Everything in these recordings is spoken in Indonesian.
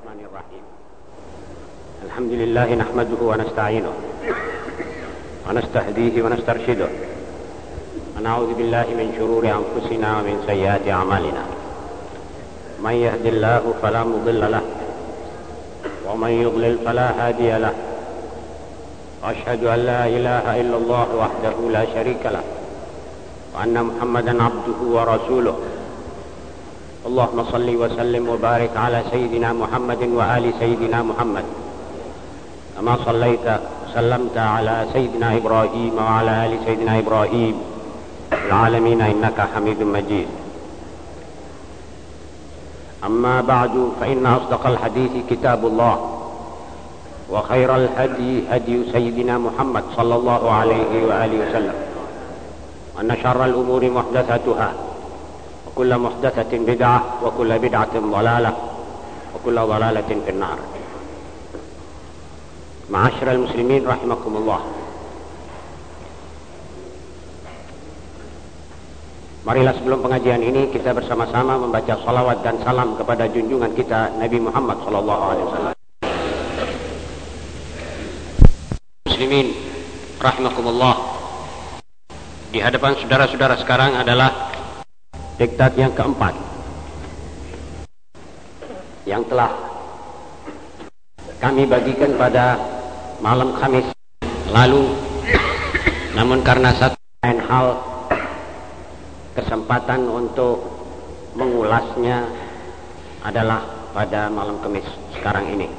الرحمن الرحيم. الحمد لله نحمده ونستعينه ونستهديه ونسترشده. ونعوذ بالله من شرور أنفسنا ومن سيئات أعمالنا. من يهد الله فلا مضل له ومن يضلل فلا هادي له. وأشهد أن لا إله إلا الله وحده لا شريك له وأن محمدا عبده ورسوله. اللهم صل وسلم وبارك على سيدنا محمد وآل سيدنا محمد. كما صليت وسلمت على سيدنا إبراهيم وعلى آل سيدنا إبراهيم العالمين إنك حميد مجيد. أما بعد فإن أصدق الحديث كتاب الله وخير الهدي هدي سيدنا محمد صلى الله عليه وآله وسلم وأن شر الأمور محدثاتها. وكل محدثة بدعة وكل بدعة ضلالة وكل ضلالة في النار معاشر المسلمين رحمكم الله Marilah sebelum pengajian ini kita bersama-sama membaca salawat dan salam kepada junjungan kita Nabi Muhammad sallallahu alaihi wasallam. Muslimin rahimakumullah. Di hadapan saudara-saudara sekarang adalah diktat yang keempat. Yang telah kami bagikan pada malam Kamis lalu. Namun karena satu lain hal kesempatan untuk mengulasnya adalah pada malam Kamis sekarang ini.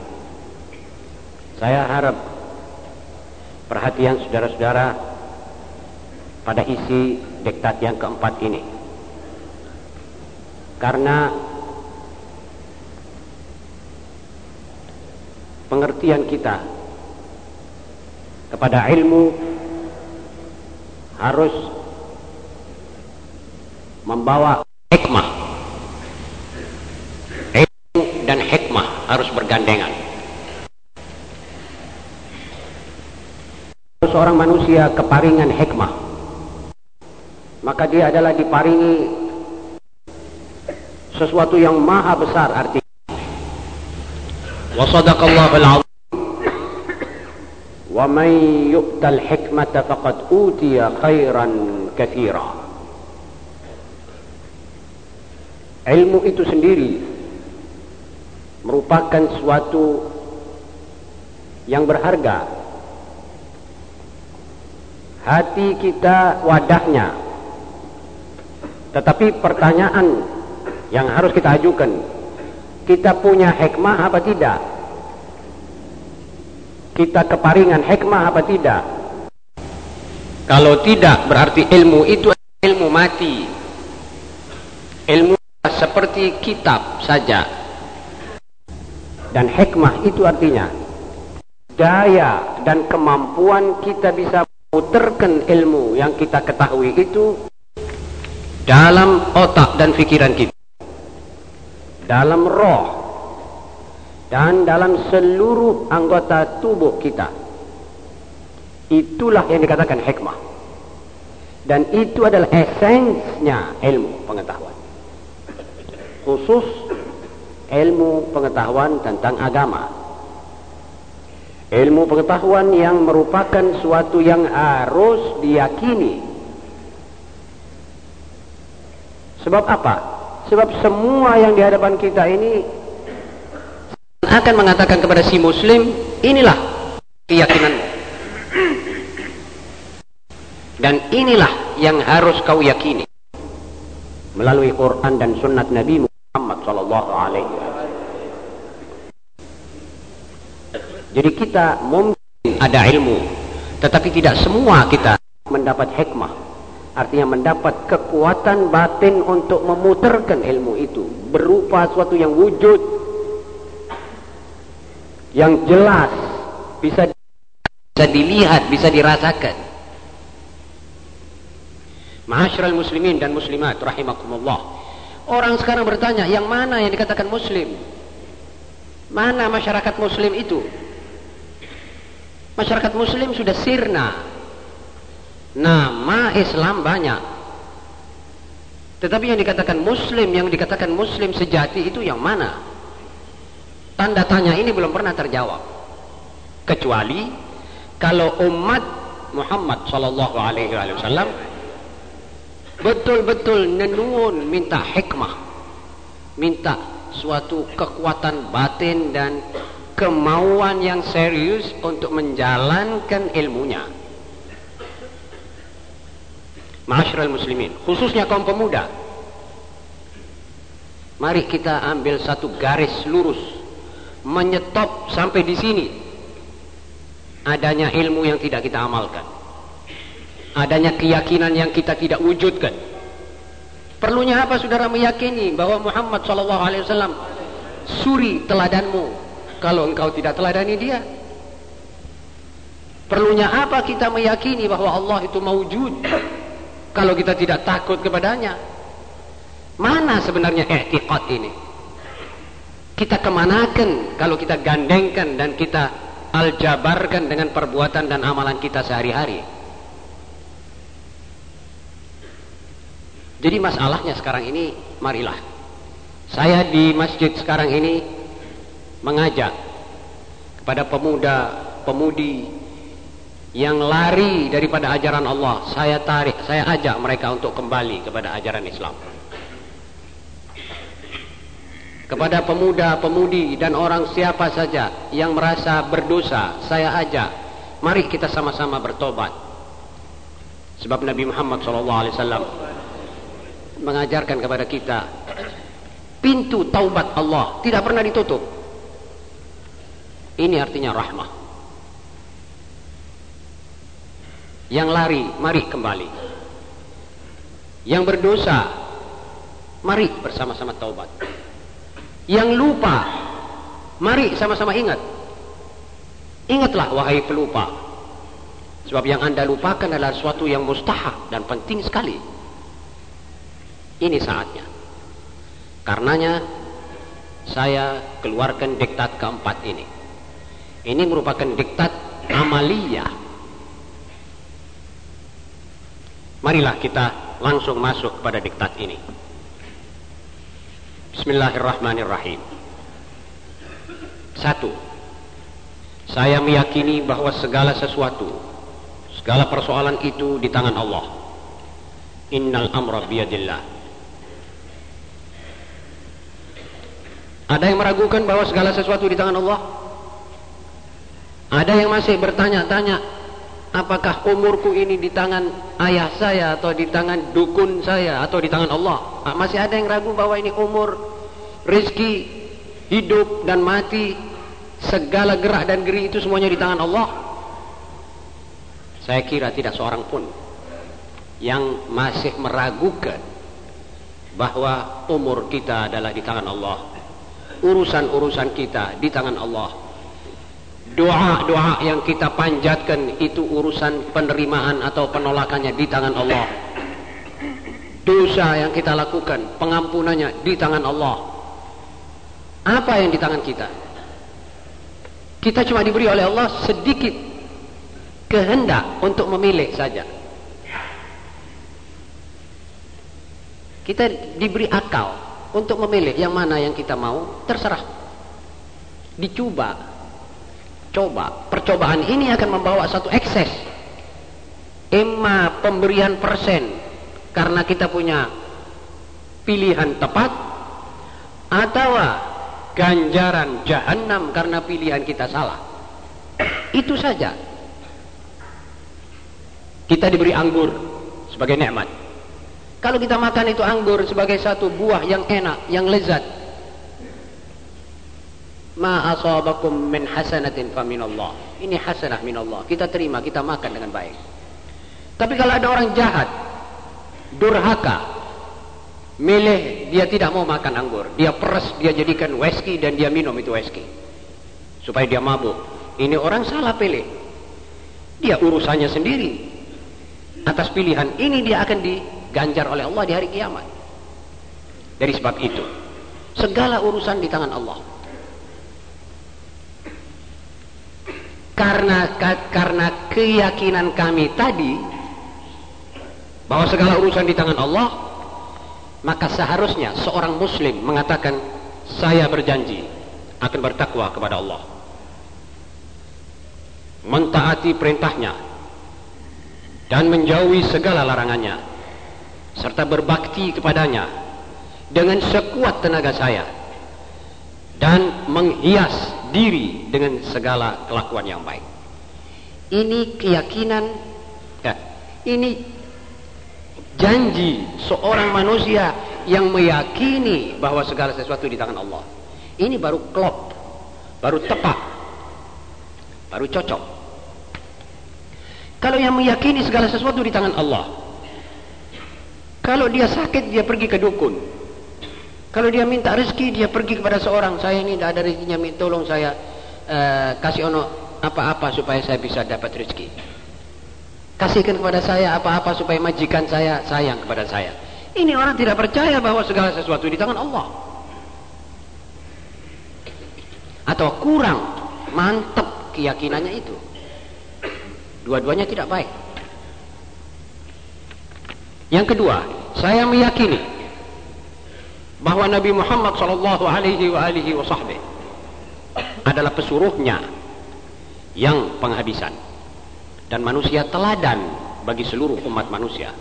Saya harap perhatian saudara-saudara pada isi diktat yang keempat ini karena pengertian kita kepada ilmu harus membawa hikmah. Ilmu dan hikmah harus bergandengan. Seorang manusia keparingan hikmah maka dia adalah diparingi sesuatu yang maha besar artinya. Wa sadaqallahu al-azim. Wa man yu'tal hikmata faqad utiya khairan katsira ilmu itu sendiri merupakan suatu yang berharga. Hati kita wadahnya. Tetapi pertanyaan yang harus kita ajukan. Kita punya hikmah apa tidak? Kita keparingan hikmah apa tidak? Kalau tidak berarti ilmu itu ilmu mati. Ilmu seperti kitab saja. Dan hikmah itu artinya daya dan kemampuan kita bisa memutarkan ilmu yang kita ketahui itu dalam otak dan pikiran kita dalam roh dan dalam seluruh anggota tubuh kita. Itulah yang dikatakan hikmah. Dan itu adalah esensnya ilmu pengetahuan. Khusus ilmu pengetahuan tentang agama. Ilmu pengetahuan yang merupakan suatu yang harus diyakini. Sebab apa? Sebab semua yang di hadapan kita ini akan mengatakan kepada si muslim, inilah keyakinanmu. Dan inilah yang harus kau yakini melalui Quran dan sunnat Nabi Muhammad sallallahu alaihi. Jadi kita mungkin ada ilmu, tetapi tidak semua kita mendapat hikmah artinya mendapat kekuatan batin untuk memutarkan ilmu itu berupa suatu yang wujud yang jelas bisa bisa dilihat bisa dirasakan. Ma'asyiral muslimin dan muslimat rahimakumullah. Orang sekarang bertanya yang mana yang dikatakan muslim? Mana masyarakat muslim itu? Masyarakat muslim sudah sirna Nama Islam banyak. Tetapi yang dikatakan muslim, yang dikatakan muslim sejati itu yang mana? Tanda tanya ini belum pernah terjawab. Kecuali kalau umat Muhammad sallallahu alaihi wasallam betul-betul nenuun minta hikmah, minta suatu kekuatan batin dan kemauan yang serius untuk menjalankan ilmunya. Masyarakat muslimin, khususnya kaum pemuda. Mari kita ambil satu garis lurus menyetop sampai di sini. Adanya ilmu yang tidak kita amalkan. Adanya keyakinan yang kita tidak wujudkan. Perlunya apa saudara meyakini bahwa Muhammad wasallam suri teladanmu kalau engkau tidak teladani dia? Perlunya apa kita meyakini bahwa Allah itu mewujud kalau kita tidak takut kepadanya mana sebenarnya i'tiqad ini kita kemanakan kalau kita gandengkan dan kita aljabarkan dengan perbuatan dan amalan kita sehari-hari. Jadi masalahnya sekarang ini, marilah. Saya di masjid sekarang ini mengajak kepada pemuda, pemudi yang lari daripada ajaran Allah. Saya tarik, saya ajak mereka untuk kembali kepada ajaran Islam. Kepada pemuda-pemudi dan orang siapa saja yang merasa berdosa saya ajak mari kita sama-sama bertobat. Sebab Nabi Muhammad SAW mengajarkan kepada kita pintu taubat Allah tidak pernah ditutup. Ini artinya rahmah yang lari mari kembali. Yang berdosa mari bersama-sama taubat. Yang lupa mari sama-sama ingat. Ingatlah wahai pelupa. Sebab yang anda lupakan adalah sesuatu yang mustahak dan penting sekali. Ini saatnya. Karenanya saya keluarkan diktat keempat ini. Ini merupakan diktat amalia marilah kita langsung masuk kepada diktat ini Bismillahirrahmanirrahim. Satu, saya meyakini bahwa segala sesuatu, segala persoalan itu di tangan Allah. Innal amra biyadillah. Ada yang meragukan bahwa segala sesuatu di tangan Allah? Ada yang masih bertanya-tanya, apakah umurku ini di tangan ayah saya atau di tangan dukun saya atau di tangan Allah? Ah, masih ada yang ragu bahwa ini umur rezeki hidup dan mati segala gerak dan geri itu semuanya di tangan Allah? Saya kira tidak seorang pun yang masih meragukan bahwa umur kita adalah di tangan Allah. Urusan-urusan kita di tangan Allah doa-doa yang kita panjatkan itu urusan penerimaan atau penolakannya di tangan Allah. Dosa yang kita lakukan pengampunannya di tangan Allah. Apa yang di tangan kita? Kita cuma diberi oleh Allah sedikit kehendak untuk memilih saja. Kita diberi akal untuk memilih yang mana yang kita mau terserah. Dicoba coba percobaan ini akan membawa satu ekses. Emma pemberian persen karena kita punya pilihan tepat atau ganjaran jahanam karena pilihan kita salah. Itu saja. Kita diberi anggur sebagai nikmat. Kalau kita makan itu anggur sebagai satu buah yang enak yang lezat ma asabakum min hasanatin fa minallah. Ini hasanah minallah. Kita terima, kita makan dengan baik. Tapi kalau ada orang jahat, durhaka, milih dia tidak mau makan anggur, dia peres, dia jadikan whisky dan dia minum itu whisky. Supaya dia mabuk. Ini orang salah pilih. Dia urusannya sendiri. Atas pilihan ini dia akan diganjar oleh Allah di hari kiamat. Dari sebab itu, segala urusan di tangan Allah. Karena karena keyakinan kami tadi bahwa segala urusan di tangan Allah maka seharusnya seorang muslim mengatakan saya berjanji akan bertakwa kepada Allah. Mentaati perintahnya dan menjauhi segala larangannya serta berbakti kepadanya dengan sekuat tenaga saya dan menghias diri dengan segala kelakuan yang baik. Ini keyakinan ya, ini janji seorang manusia yang meyakini bahwa segala sesuatu di tangan Allah. Ini baru klop, baru tepat, baru cocok. Kalau yang meyakini segala sesuatu di tangan Allah, kalau dia sakit dia pergi ke dukun. Kalau dia minta rezeki dia pergi kepada seorang, saya ini tidak ada rezekinya, tolong saya uh, kasih ono apa-apa supaya saya bisa dapat rezeki. Kasihkan kepada saya apa-apa supaya majikan saya sayang kepada saya. Ini orang tidak percaya bahwa segala sesuatu di tangan Allah. Atau kurang mantap keyakinannya itu. Dua-duanya tidak baik. Yang kedua, saya meyakini bahwa Nabi Muhammad sallallahu alaihi wasallam adalah pesuruhnya yang penghabisan dan manusia teladan bagi seluruh umat manusia.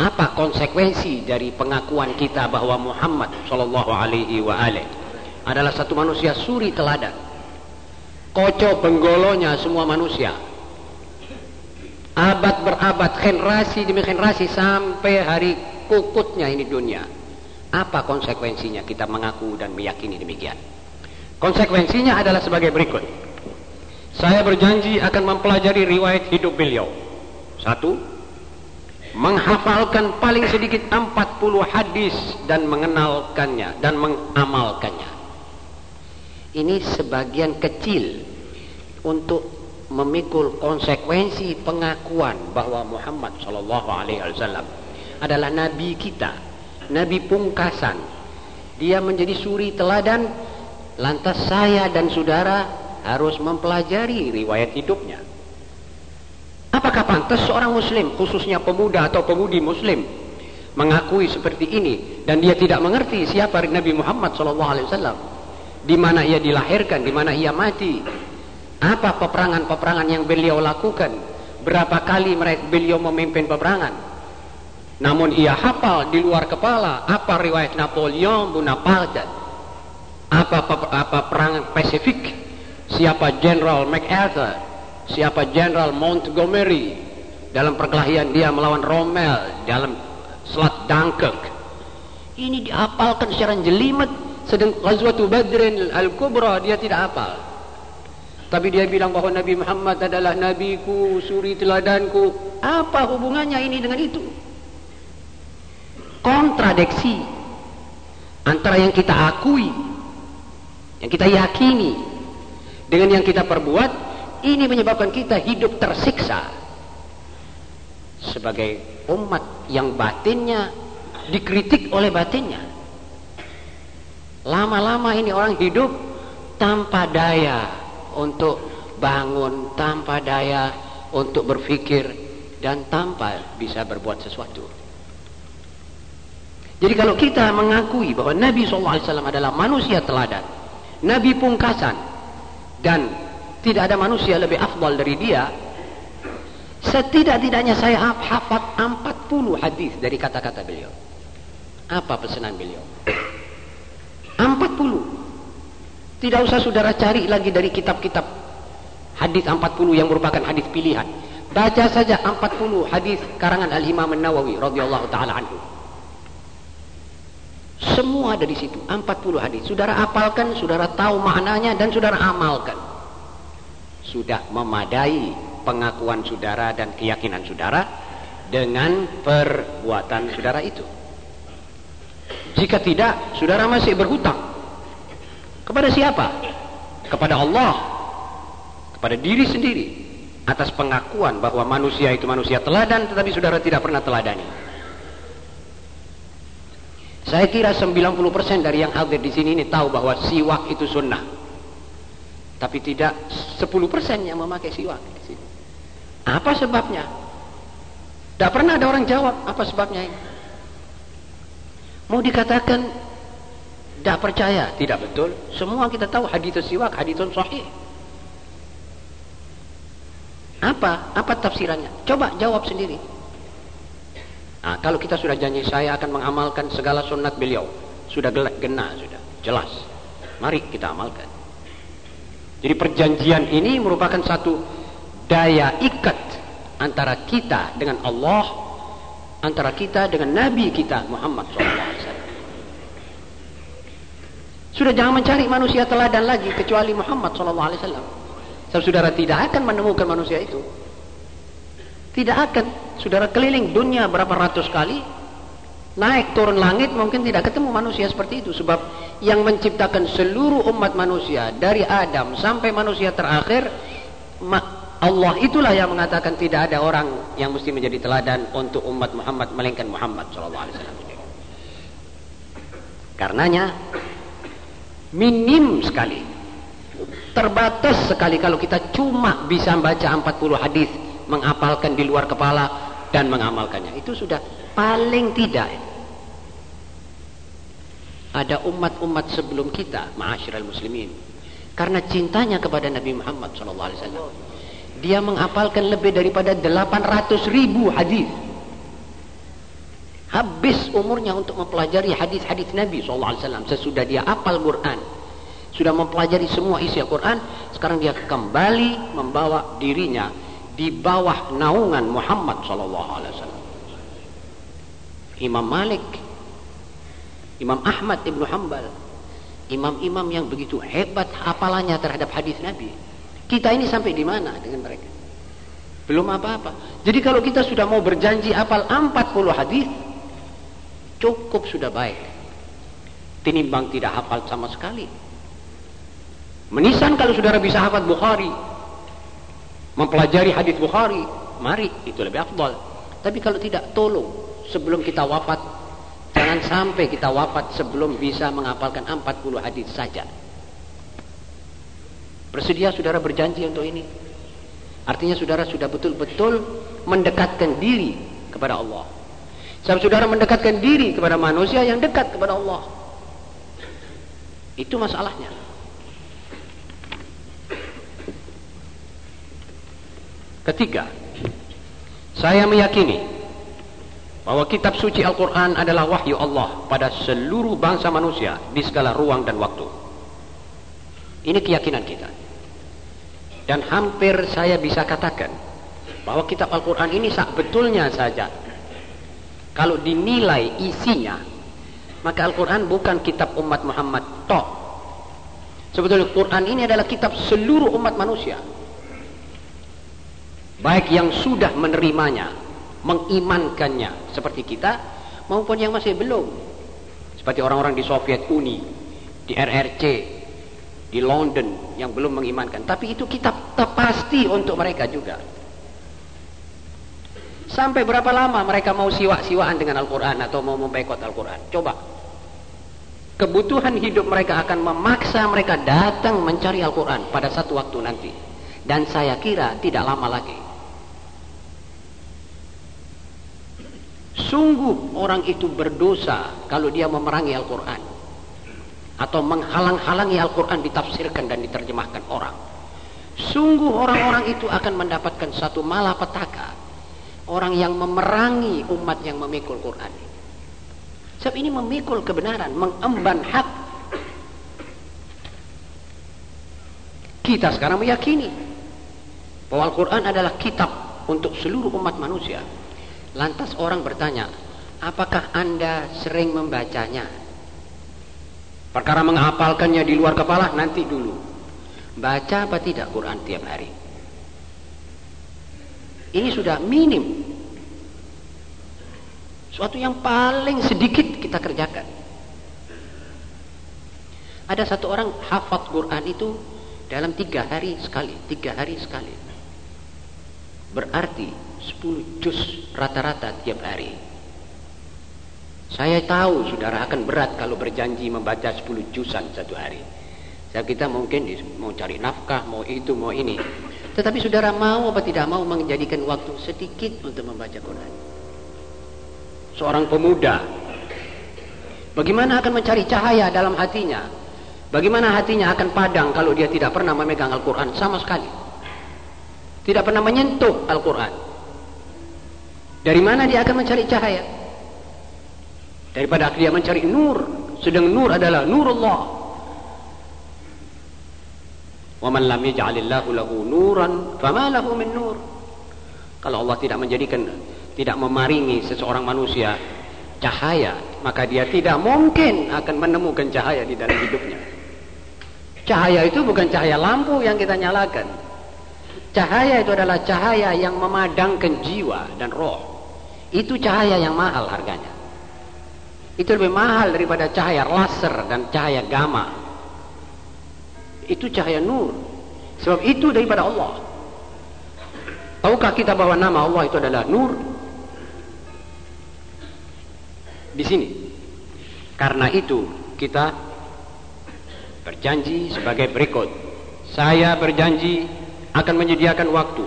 Apa konsekuensi dari pengakuan kita bahwa Muhammad sallallahu alaihi wasallam adalah satu manusia suri teladan? Koco penggolonya semua manusia abad berabad generasi demi generasi sampai hari kukutnya ini dunia. Apa konsekuensinya kita mengaku dan meyakini demikian? Konsekuensinya adalah sebagai berikut. Saya berjanji akan mempelajari riwayat hidup beliau. Satu menghafalkan paling sedikit 40 hadis dan mengenalkannya dan mengamalkannya. Ini sebagian kecil untuk memikul konsekuensi pengakuan bahwa Muhammad sallallahu alaihi wasallam adalah nabi kita, nabi pungkasan. Dia menjadi suri teladan, lantas saya dan saudara harus mempelajari riwayat hidupnya. Apakah pantas seorang muslim, khususnya pemuda atau pemudi muslim, mengakui seperti ini dan dia tidak mengerti siapa Nabi Muhammad wasallam? Di mana ia dilahirkan, di mana ia mati, apa peperangan-peperangan yang beliau lakukan? Berapa kali mereka beliau memimpin peperangan? Namun ia hafal di luar kepala apa riwayat Napoleon Bonaparte? Apa apa perang Pasifik? Siapa General MacArthur? Siapa General Montgomery dalam perkelahian dia melawan Rommel dalam Selat Dunkirk? Ini dihafalkan secara jelimet sedang Ghazwatul Badrin Al-Kubra dia tidak hafal. Tapi dia bilang bahwa Nabi Muhammad adalah nabiku, suri teladanku. Apa hubungannya ini dengan itu? Kontradiksi antara yang kita akui, yang kita yakini dengan yang kita perbuat, ini menyebabkan kita hidup tersiksa sebagai umat yang batinnya dikritik oleh batinnya. Lama-lama ini orang hidup tanpa daya untuk bangun tanpa daya untuk berfikir dan tanpa bisa berbuat sesuatu. Jadi kalau kita mengakui bahwa Nabi SAW adalah manusia teladan, Nabi pungkasan, dan tidak ada manusia lebih afdal dari dia, setidak-tidaknya saya hafal 40 hadis dari kata-kata beliau. Apa pesanan beliau? 40. Tidak usah saudara cari lagi dari kitab-kitab hadis 40 yang merupakan hadis pilihan. Baca saja 40 hadis karangan Al-Imam An-Nawawi radhiyallahu taala anhu. Semua ada di situ, 40 hadis. Saudara apalkan, saudara tahu maknanya dan saudara amalkan. Sudah memadai pengakuan saudara dan keyakinan saudara dengan perbuatan saudara itu. Jika tidak, saudara masih berhutang kepada siapa? Kepada Allah. Kepada diri sendiri. Atas pengakuan bahwa manusia itu manusia teladan tetapi saudara tidak pernah teladani. Saya kira 90% dari yang hadir di sini ini tahu bahwa siwak itu sunnah. Tapi tidak 10% yang memakai siwak di sini. Apa sebabnya? Tidak pernah ada orang jawab apa sebabnya ini. Mau dikatakan Tidak percaya, tidak betul. Semua kita tahu hadis siwak, hadis sahih. Apa? Apa tafsirannya? Coba jawab sendiri. Nah, kalau kita sudah janji saya akan mengamalkan segala sunnat beliau, sudah gelak gena sudah, jelas. Mari kita amalkan. Jadi perjanjian ini merupakan satu daya ikat antara kita dengan Allah, antara kita dengan Nabi kita Muhammad SAW. Sudah jangan mencari manusia teladan lagi kecuali Muhammad SAW. Saudara tidak akan menemukan manusia itu. Tidak akan. Saudara keliling dunia berapa ratus kali. Naik turun langit mungkin tidak ketemu manusia seperti itu. Sebab yang menciptakan seluruh umat manusia. Dari Adam sampai manusia terakhir. Allah itulah yang mengatakan tidak ada orang yang mesti menjadi teladan untuk umat Muhammad. Melainkan Muhammad SAW. Karenanya minim sekali terbatas sekali kalau kita cuma bisa baca 40 hadis menghafalkan di luar kepala dan mengamalkannya. Itu sudah paling tidak. Ada umat-umat sebelum kita ma'asyiral muslimin. Karena cintanya kepada Nabi Muhammad SAW dia menghafalkan lebih daripada 800 ribu hadis. Habis umurnya untuk mempelajari hadis-hadis Nabi SAW sesudah dia hafal Quran sudah mempelajari semua isi Al-Quran sekarang dia kembali membawa dirinya di bawah naungan Muhammad sallallahu alaihi wasallam. Imam Malik Imam Ahmad Ibnu Hambal imam-imam yang begitu hebat hafalannya terhadap hadis Nabi. Kita ini sampai di mana dengan mereka? Belum apa-apa. Jadi kalau kita sudah mau berjanji hafal 40 hadis cukup sudah baik. Tinimbang tidak hafal sama sekali. Menisan kalau saudara bisa hafal Bukhari. Mempelajari hadis Bukhari. Mari, itu lebih afdal. Tapi kalau tidak, tolong. Sebelum kita wafat. Jangan sampai kita wafat sebelum bisa menghafalkan 40 hadis saja. Bersedia saudara berjanji untuk ini? Artinya saudara sudah betul-betul mendekatkan diri kepada Allah. Sebab saudara mendekatkan diri kepada manusia yang dekat kepada Allah. Itu masalahnya. Ketiga, saya meyakini bahwa kitab suci Al-Quran adalah wahyu Allah pada seluruh bangsa manusia di segala ruang dan waktu. Ini keyakinan kita. Dan hampir saya bisa katakan bahwa kitab Al-Quran ini betulnya saja kalau dinilai isinya maka Al-Quran bukan kitab umat Muhammad toh. Sebetulnya Al-Quran ini adalah kitab seluruh umat manusia baik yang sudah menerimanya mengimankannya seperti kita maupun yang masih belum. Seperti orang-orang di Soviet Uni di RRC di London yang belum mengimankan. Tapi itu kitab terpasti untuk mereka juga. Sampai berapa lama mereka mau siwa-siwaan dengan Al-Quran atau mau membaikot Al-Quran? Coba. Kebutuhan hidup mereka akan memaksa mereka datang mencari Al-Quran pada satu waktu nanti. Dan saya kira tidak lama lagi Sungguh orang itu berdosa kalau dia memerangi Al-Quran. Atau menghalang-halangi Al-Quran ditafsirkan dan diterjemahkan orang. Sungguh orang-orang itu akan mendapatkan satu malapetaka. Orang yang memerangi umat yang memikul Quran. Sebab ini memikul kebenaran, mengemban hak. Kita sekarang meyakini bahwa Al-Quran adalah kitab untuk seluruh umat manusia. Lantas orang bertanya, apakah anda sering membacanya? Perkara menghafalkannya di luar kepala nanti dulu. Baca apa tidak Quran tiap hari? Ini sudah minim. Suatu yang paling sedikit kita kerjakan. Ada satu orang hafal Quran itu dalam tiga hari sekali, tiga hari sekali. Berarti 10 juz rata-rata tiap hari. Saya tahu saudara akan berat kalau berjanji membaca 10 juzan satu hari. Saya kita mungkin mau cari nafkah, mau itu, mau ini. Tetapi saudara mau apa tidak mau menjadikan waktu sedikit untuk membaca Quran. Seorang pemuda Bagaimana akan mencari cahaya dalam hatinya? Bagaimana hatinya akan padang kalau dia tidak pernah memegang Al-Quran sama sekali? Tidak pernah menyentuh Al-Quran. Dari mana dia akan mencari cahaya? Daripada dia mencari nur. Sedang nur adalah nur Allah. وَمَنْ لَمْ يَجْعَلِ اللَّهُ لَهُ نُورًا فَمَا لَهُ مِنْ نُورٍ Kalau Allah tidak menjadikan, tidak memaringi seseorang manusia cahaya, maka dia tidak mungkin akan menemukan cahaya di dalam hidupnya. Cahaya itu bukan cahaya lampu yang kita nyalakan. Cahaya itu adalah cahaya yang memadangkan jiwa dan roh. Itu cahaya yang mahal harganya. Itu lebih mahal daripada cahaya laser dan cahaya gamma. Itu cahaya nur. Sebab itu daripada Allah. Tahukah kita bahwa nama Allah itu adalah nur? Di sini. Karena itu kita berjanji sebagai berikut. Saya berjanji akan menyediakan waktu.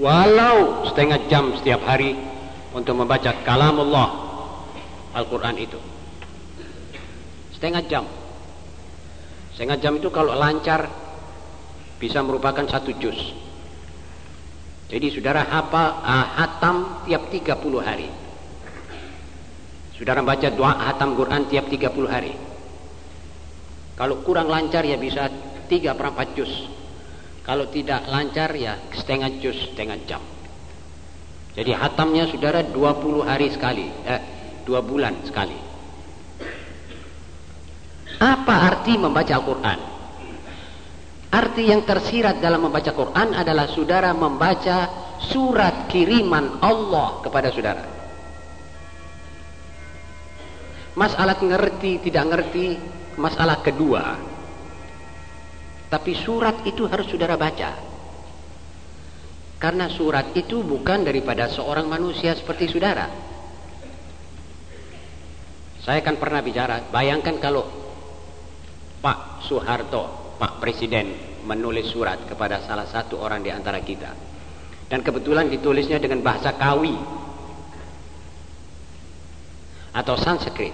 Walau setengah jam setiap hari untuk membaca kalam Allah Al-Quran itu. Setengah jam. Setengah jam itu kalau lancar bisa merupakan satu juz. Jadi saudara hafal uh, hatam tiap 30 hari. Saudara baca doa hatam Quran tiap 30 hari. Kalau kurang lancar ya bisa 3 per 4 juz. Kalau tidak lancar ya setengah juz, setengah jam. Jadi hatamnya saudara 20 hari sekali, eh 2 bulan sekali. Apa arti membaca Al-Quran? Arti yang tersirat dalam membaca Quran adalah saudara membaca surat kiriman Allah kepada saudara. Masalah ngerti tidak ngerti masalah kedua. Tapi surat itu harus saudara baca. Karena surat itu bukan daripada seorang manusia seperti saudara. Saya kan pernah bicara, bayangkan kalau Pak Soeharto Pak Presiden menulis surat kepada salah satu orang di antara kita. Dan kebetulan ditulisnya dengan bahasa Kawi atau Sanskrit.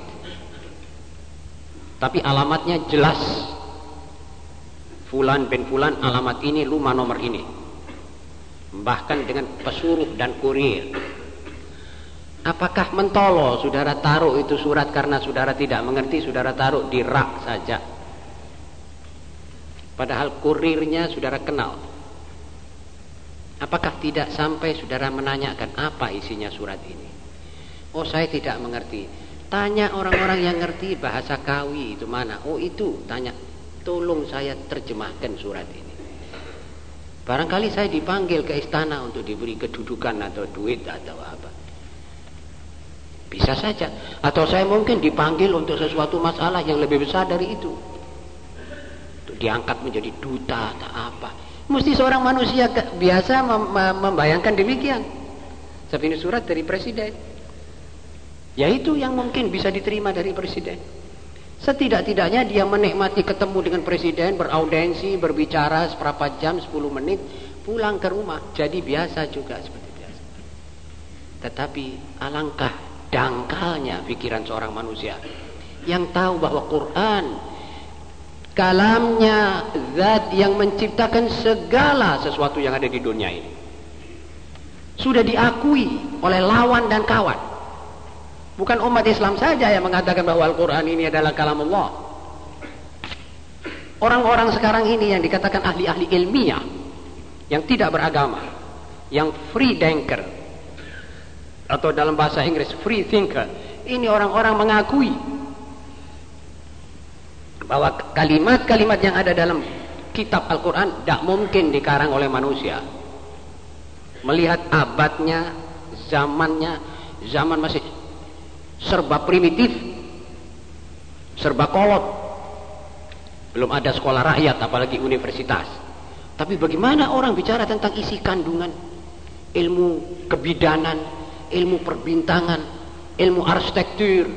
Tapi alamatnya jelas. Fulan bin Fulan alamat ini rumah nomor ini. Bahkan dengan pesuruh dan kurir. Apakah mentolo saudara taruh itu surat karena saudara tidak mengerti, saudara taruh di rak saja Padahal kurirnya saudara kenal. Apakah tidak sampai saudara menanyakan apa isinya surat ini? Oh saya tidak mengerti. Tanya orang-orang yang ngerti bahasa kawi itu mana? Oh itu tanya. Tolong saya terjemahkan surat ini. Barangkali saya dipanggil ke istana untuk diberi kedudukan atau duit atau apa. Bisa saja. Atau saya mungkin dipanggil untuk sesuatu masalah yang lebih besar dari itu diangkat menjadi duta atau apa. Mesti seorang manusia biasa membayangkan demikian. Tapi ini surat dari presiden. Ya itu yang mungkin bisa diterima dari presiden. Setidak-tidaknya dia menikmati ketemu dengan presiden, beraudensi, berbicara seberapa jam, 10 menit, pulang ke rumah. Jadi biasa juga seperti biasa. Tetapi alangkah dangkalnya pikiran seorang manusia yang tahu bahwa Quran kalamnya zat yang menciptakan segala sesuatu yang ada di dunia ini sudah diakui oleh lawan dan kawan bukan umat Islam saja yang mengatakan bahwa Al-Quran ini adalah kalam Allah orang-orang sekarang ini yang dikatakan ahli-ahli ilmiah yang tidak beragama yang free thinker atau dalam bahasa Inggris free thinker ini orang-orang mengakui bahwa kalimat-kalimat yang ada dalam kitab Al-Quran tidak mungkin dikarang oleh manusia. Melihat abadnya, zamannya, zaman masih serba primitif, serba kolot. Belum ada sekolah rakyat, apalagi universitas. Tapi bagaimana orang bicara tentang isi kandungan, ilmu kebidanan, ilmu perbintangan, ilmu arsitektur,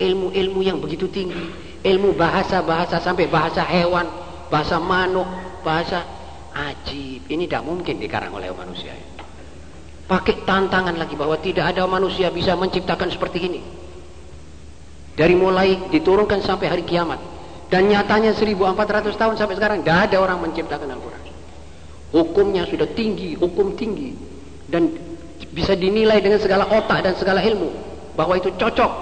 ilmu-ilmu yang begitu tinggi ilmu bahasa-bahasa sampai bahasa hewan, bahasa manuk, bahasa ajib. Ini tidak mungkin dikarang oleh manusia. Pakai tantangan lagi bahwa tidak ada manusia bisa menciptakan seperti ini. Dari mulai diturunkan sampai hari kiamat. Dan nyatanya 1400 tahun sampai sekarang tidak ada orang menciptakan Al-Quran. Hukumnya sudah tinggi, hukum tinggi. Dan bisa dinilai dengan segala otak dan segala ilmu. Bahwa itu cocok.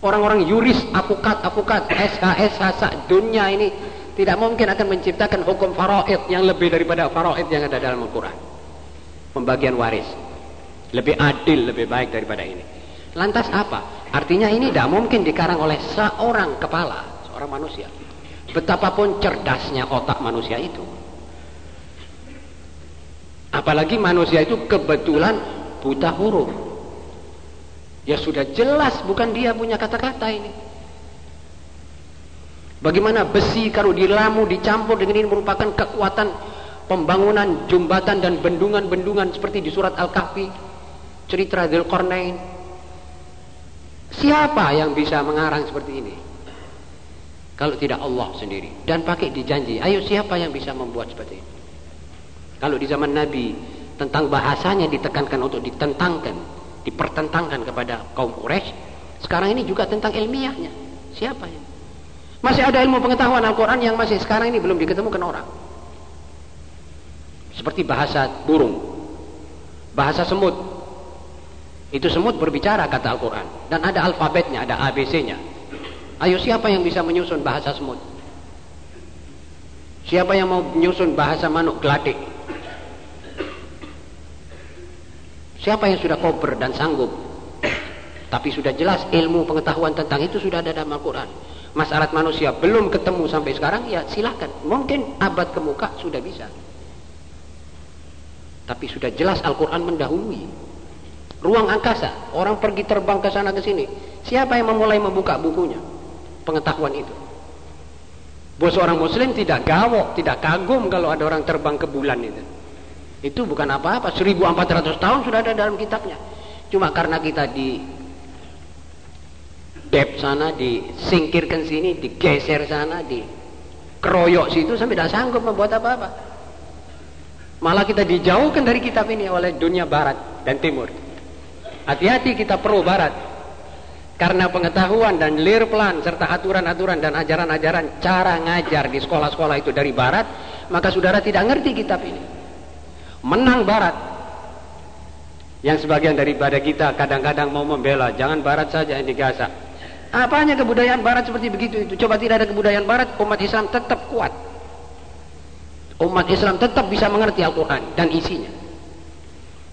Orang-orang yuris, apukat, apukat, SH, SH, dunia ini tidak mungkin akan menciptakan hukum faraid yang lebih daripada faraid yang ada dalam Al-Quran. Pembagian waris. Lebih adil, lebih baik daripada ini. Lantas apa? Artinya ini tidak mungkin dikarang oleh seorang kepala, seorang manusia. Betapapun cerdasnya otak manusia itu. Apalagi manusia itu kebetulan buta huruf. Ya sudah jelas bukan dia punya kata-kata ini. Bagaimana besi kalau diramu dicampur dengan ini merupakan kekuatan pembangunan jembatan dan bendungan-bendungan seperti di surat Al-Kahfi, cerita Dzulqarnain. Siapa yang bisa mengarang seperti ini? Kalau tidak Allah sendiri dan pakai dijanji. Ayo siapa yang bisa membuat seperti ini? Kalau di zaman Nabi tentang bahasanya ditekankan untuk ditentangkan, dipertentangkan kepada kaum Quraisy. Sekarang ini juga tentang ilmiahnya. Siapa ya? Masih ada ilmu pengetahuan Al-Quran yang masih sekarang ini belum diketemukan orang. Seperti bahasa burung. Bahasa semut. Itu semut berbicara kata Al-Quran. Dan ada alfabetnya, ada ABC-nya. Ayo siapa yang bisa menyusun bahasa semut? Siapa yang mau menyusun bahasa manuk geladik? Siapa yang sudah kober dan sanggup? Tapi sudah jelas ilmu pengetahuan tentang itu sudah ada dalam Al-Quran. Masalah manusia belum ketemu sampai sekarang, ya silahkan. Mungkin abad kemuka sudah bisa. Tapi sudah jelas Al-Quran mendahului. Ruang angkasa, orang pergi terbang ke sana ke sini. Siapa yang memulai membuka bukunya? Pengetahuan itu. Bos orang muslim tidak gawok, tidak kagum kalau ada orang terbang ke bulan itu. Itu bukan apa-apa. 1400 tahun sudah ada dalam kitabnya. Cuma karena kita di dep sana, disingkirkan sini, digeser sana, di keroyok situ sampai tidak sanggup membuat apa-apa. Malah kita dijauhkan dari kitab ini oleh dunia barat dan timur. Hati-hati kita pro barat. Karena pengetahuan dan lir plan serta aturan-aturan dan ajaran-ajaran cara ngajar di sekolah-sekolah itu dari barat, maka saudara tidak ngerti kitab ini menang barat yang sebagian daripada kita kadang-kadang mau membela jangan barat saja yang digasak apanya kebudayaan barat seperti begitu itu? Coba tidak ada kebudayaan barat umat Islam tetap kuat. Umat Islam tetap bisa mengerti Al-Quran dan isinya.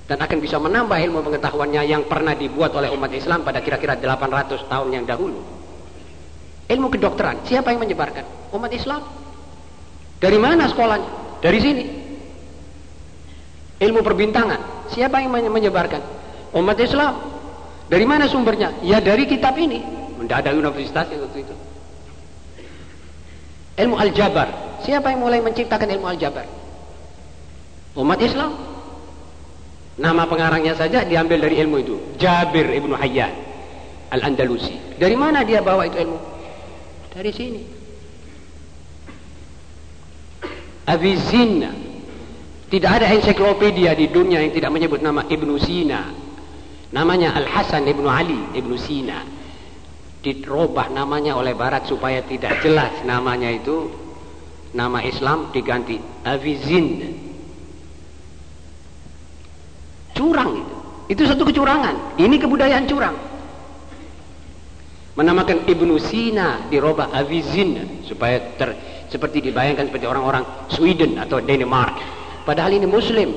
Dan akan bisa menambah ilmu pengetahuannya yang pernah dibuat oleh umat Islam pada kira-kira 800 tahun yang dahulu. Ilmu kedokteran siapa yang menyebarkan? Umat Islam. Dari mana sekolahnya? Dari sini. Ilmu perbintangan siapa yang menyebarkan? Umat Islam. Dari mana sumbernya? Ya dari kitab ini tidak ada universitas yang waktu itu. Ilmu aljabar. Siapa yang mulai menciptakan ilmu aljabar? Umat Islam. Nama pengarangnya saja diambil dari ilmu itu. Jabir ibnu Hayyan al-Andalusi. Dari mana dia bawa itu ilmu? Dari sini. Avizina tidak ada ensiklopedia di dunia yang tidak menyebut nama Ibnu Sina. Namanya Al Hasan Ibnu Ali Ibnu Sina. Dirubah namanya oleh Barat supaya tidak jelas namanya itu nama Islam diganti Avizin. Curang itu. Itu satu kecurangan. Ini kebudayaan curang. Menamakan Ibnu Sina dirubah Avizin supaya ter, seperti dibayangkan seperti orang-orang Sweden atau Denmark Padahal ini muslim.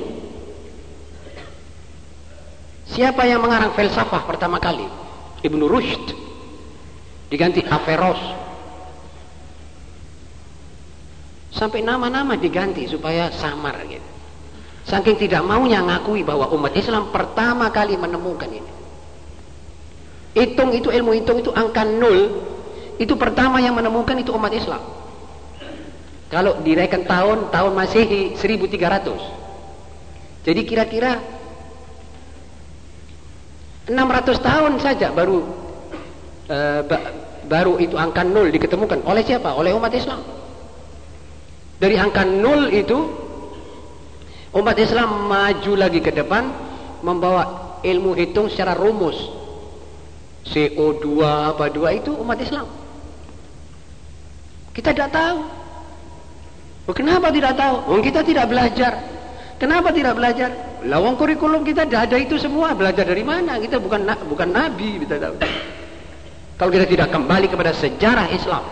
Siapa yang mengarang filsafah pertama kali? Ibnu Rushd. Diganti Averroes. Sampai nama-nama diganti supaya samar gitu. Saking tidak maunya ngakui bahwa umat Islam pertama kali menemukan ini. Hitung itu ilmu hitung itu angka nol. Itu pertama yang menemukan itu umat Islam. Kalau direken tahun, tahun Masehi 1300. Jadi kira-kira 600 tahun saja baru ba baru itu angka nol diketemukan oleh siapa? Oleh umat Islam. Dari angka nol itu umat Islam maju lagi ke depan membawa ilmu hitung secara rumus CO2 apa dua itu umat Islam. Kita tidak tahu. Oh, kenapa tidak tahu? Oh, kita tidak belajar. Kenapa tidak belajar? Lawang kurikulum kita tidak ada itu semua. Belajar dari mana? Kita bukan bukan nabi, kita tahu. Kalau kita tidak kembali kepada sejarah Islam,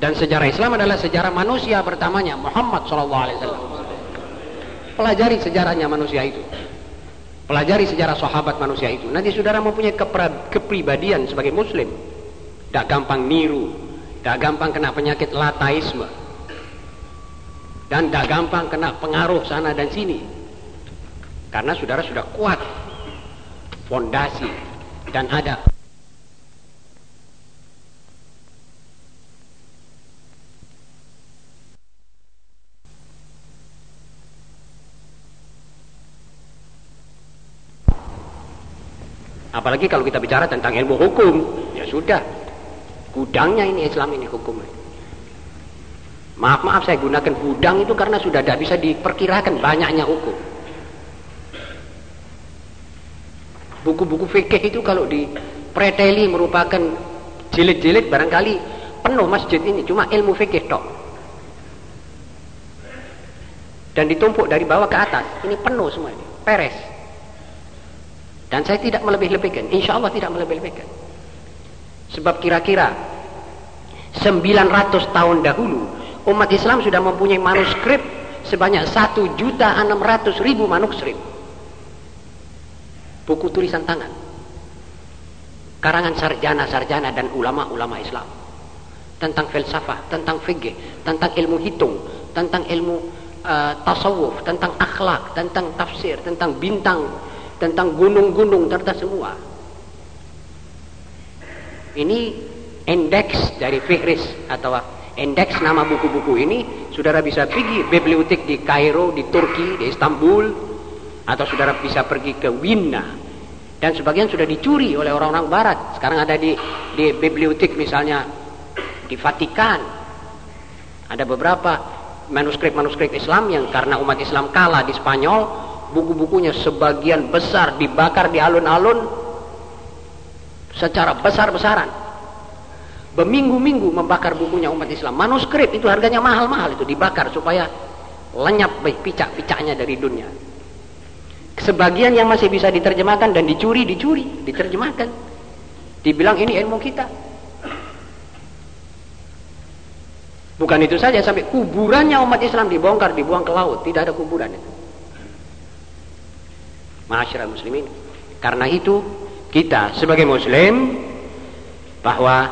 dan sejarah Islam adalah sejarah manusia pertamanya Muhammad SAW. Pelajari sejarahnya manusia itu. Pelajari sejarah sahabat manusia itu. Nanti saudara mempunyai kepribadian sebagai muslim. Tidak gampang niru. Tidak gampang kena penyakit lataisme. Dan tidak gampang kena pengaruh sana dan sini. Karena saudara sudah kuat. Fondasi. Dan ada Apalagi kalau kita bicara tentang ilmu hukum, ya sudah. Gudangnya ini Islam ini hukum. Maaf maaf saya gunakan gudang itu karena sudah tidak bisa diperkirakan banyaknya hukum. Buku-buku fikih itu kalau di preteli merupakan jilid-jilid barangkali penuh masjid ini cuma ilmu fikih tok. Dan ditumpuk dari bawah ke atas, ini penuh semua ini, peres. Dan saya tidak melebih-lebihkan. Insya Allah tidak melebih-lebihkan. Sebab kira-kira 900 tahun dahulu umat Islam sudah mempunyai manuskrip sebanyak 1 juta 600 ribu manuskrip. Buku tulisan tangan. Karangan sarjana-sarjana dan ulama-ulama Islam. Tentang filsafah, tentang fikih, tentang ilmu hitung, tentang ilmu uh, tasawuf, tentang akhlak, tentang tafsir, tentang bintang, tentang gunung-gunung serta semua. Ini indeks dari Fihris atau indeks nama buku-buku ini saudara bisa pergi bibliotek di Kairo, di Turki, di Istanbul atau saudara bisa pergi ke Wina dan sebagian sudah dicuri oleh orang-orang barat. Sekarang ada di di bibliotek misalnya di Vatikan. Ada beberapa manuskrip-manuskrip Islam yang karena umat Islam kalah di Spanyol buku-bukunya sebagian besar dibakar di alun-alun secara besar-besaran. Berminggu-minggu membakar bukunya umat Islam. Manuskrip itu harganya mahal-mahal itu dibakar supaya lenyap picak-picaknya dari dunia. Sebagian yang masih bisa diterjemahkan dan dicuri, dicuri, diterjemahkan. Dibilang ini ilmu kita. Bukan itu saja sampai kuburannya umat Islam dibongkar, dibuang ke laut, tidak ada kuburan itu. Masyarakat muslimin. Karena itu kita sebagai muslim bahwa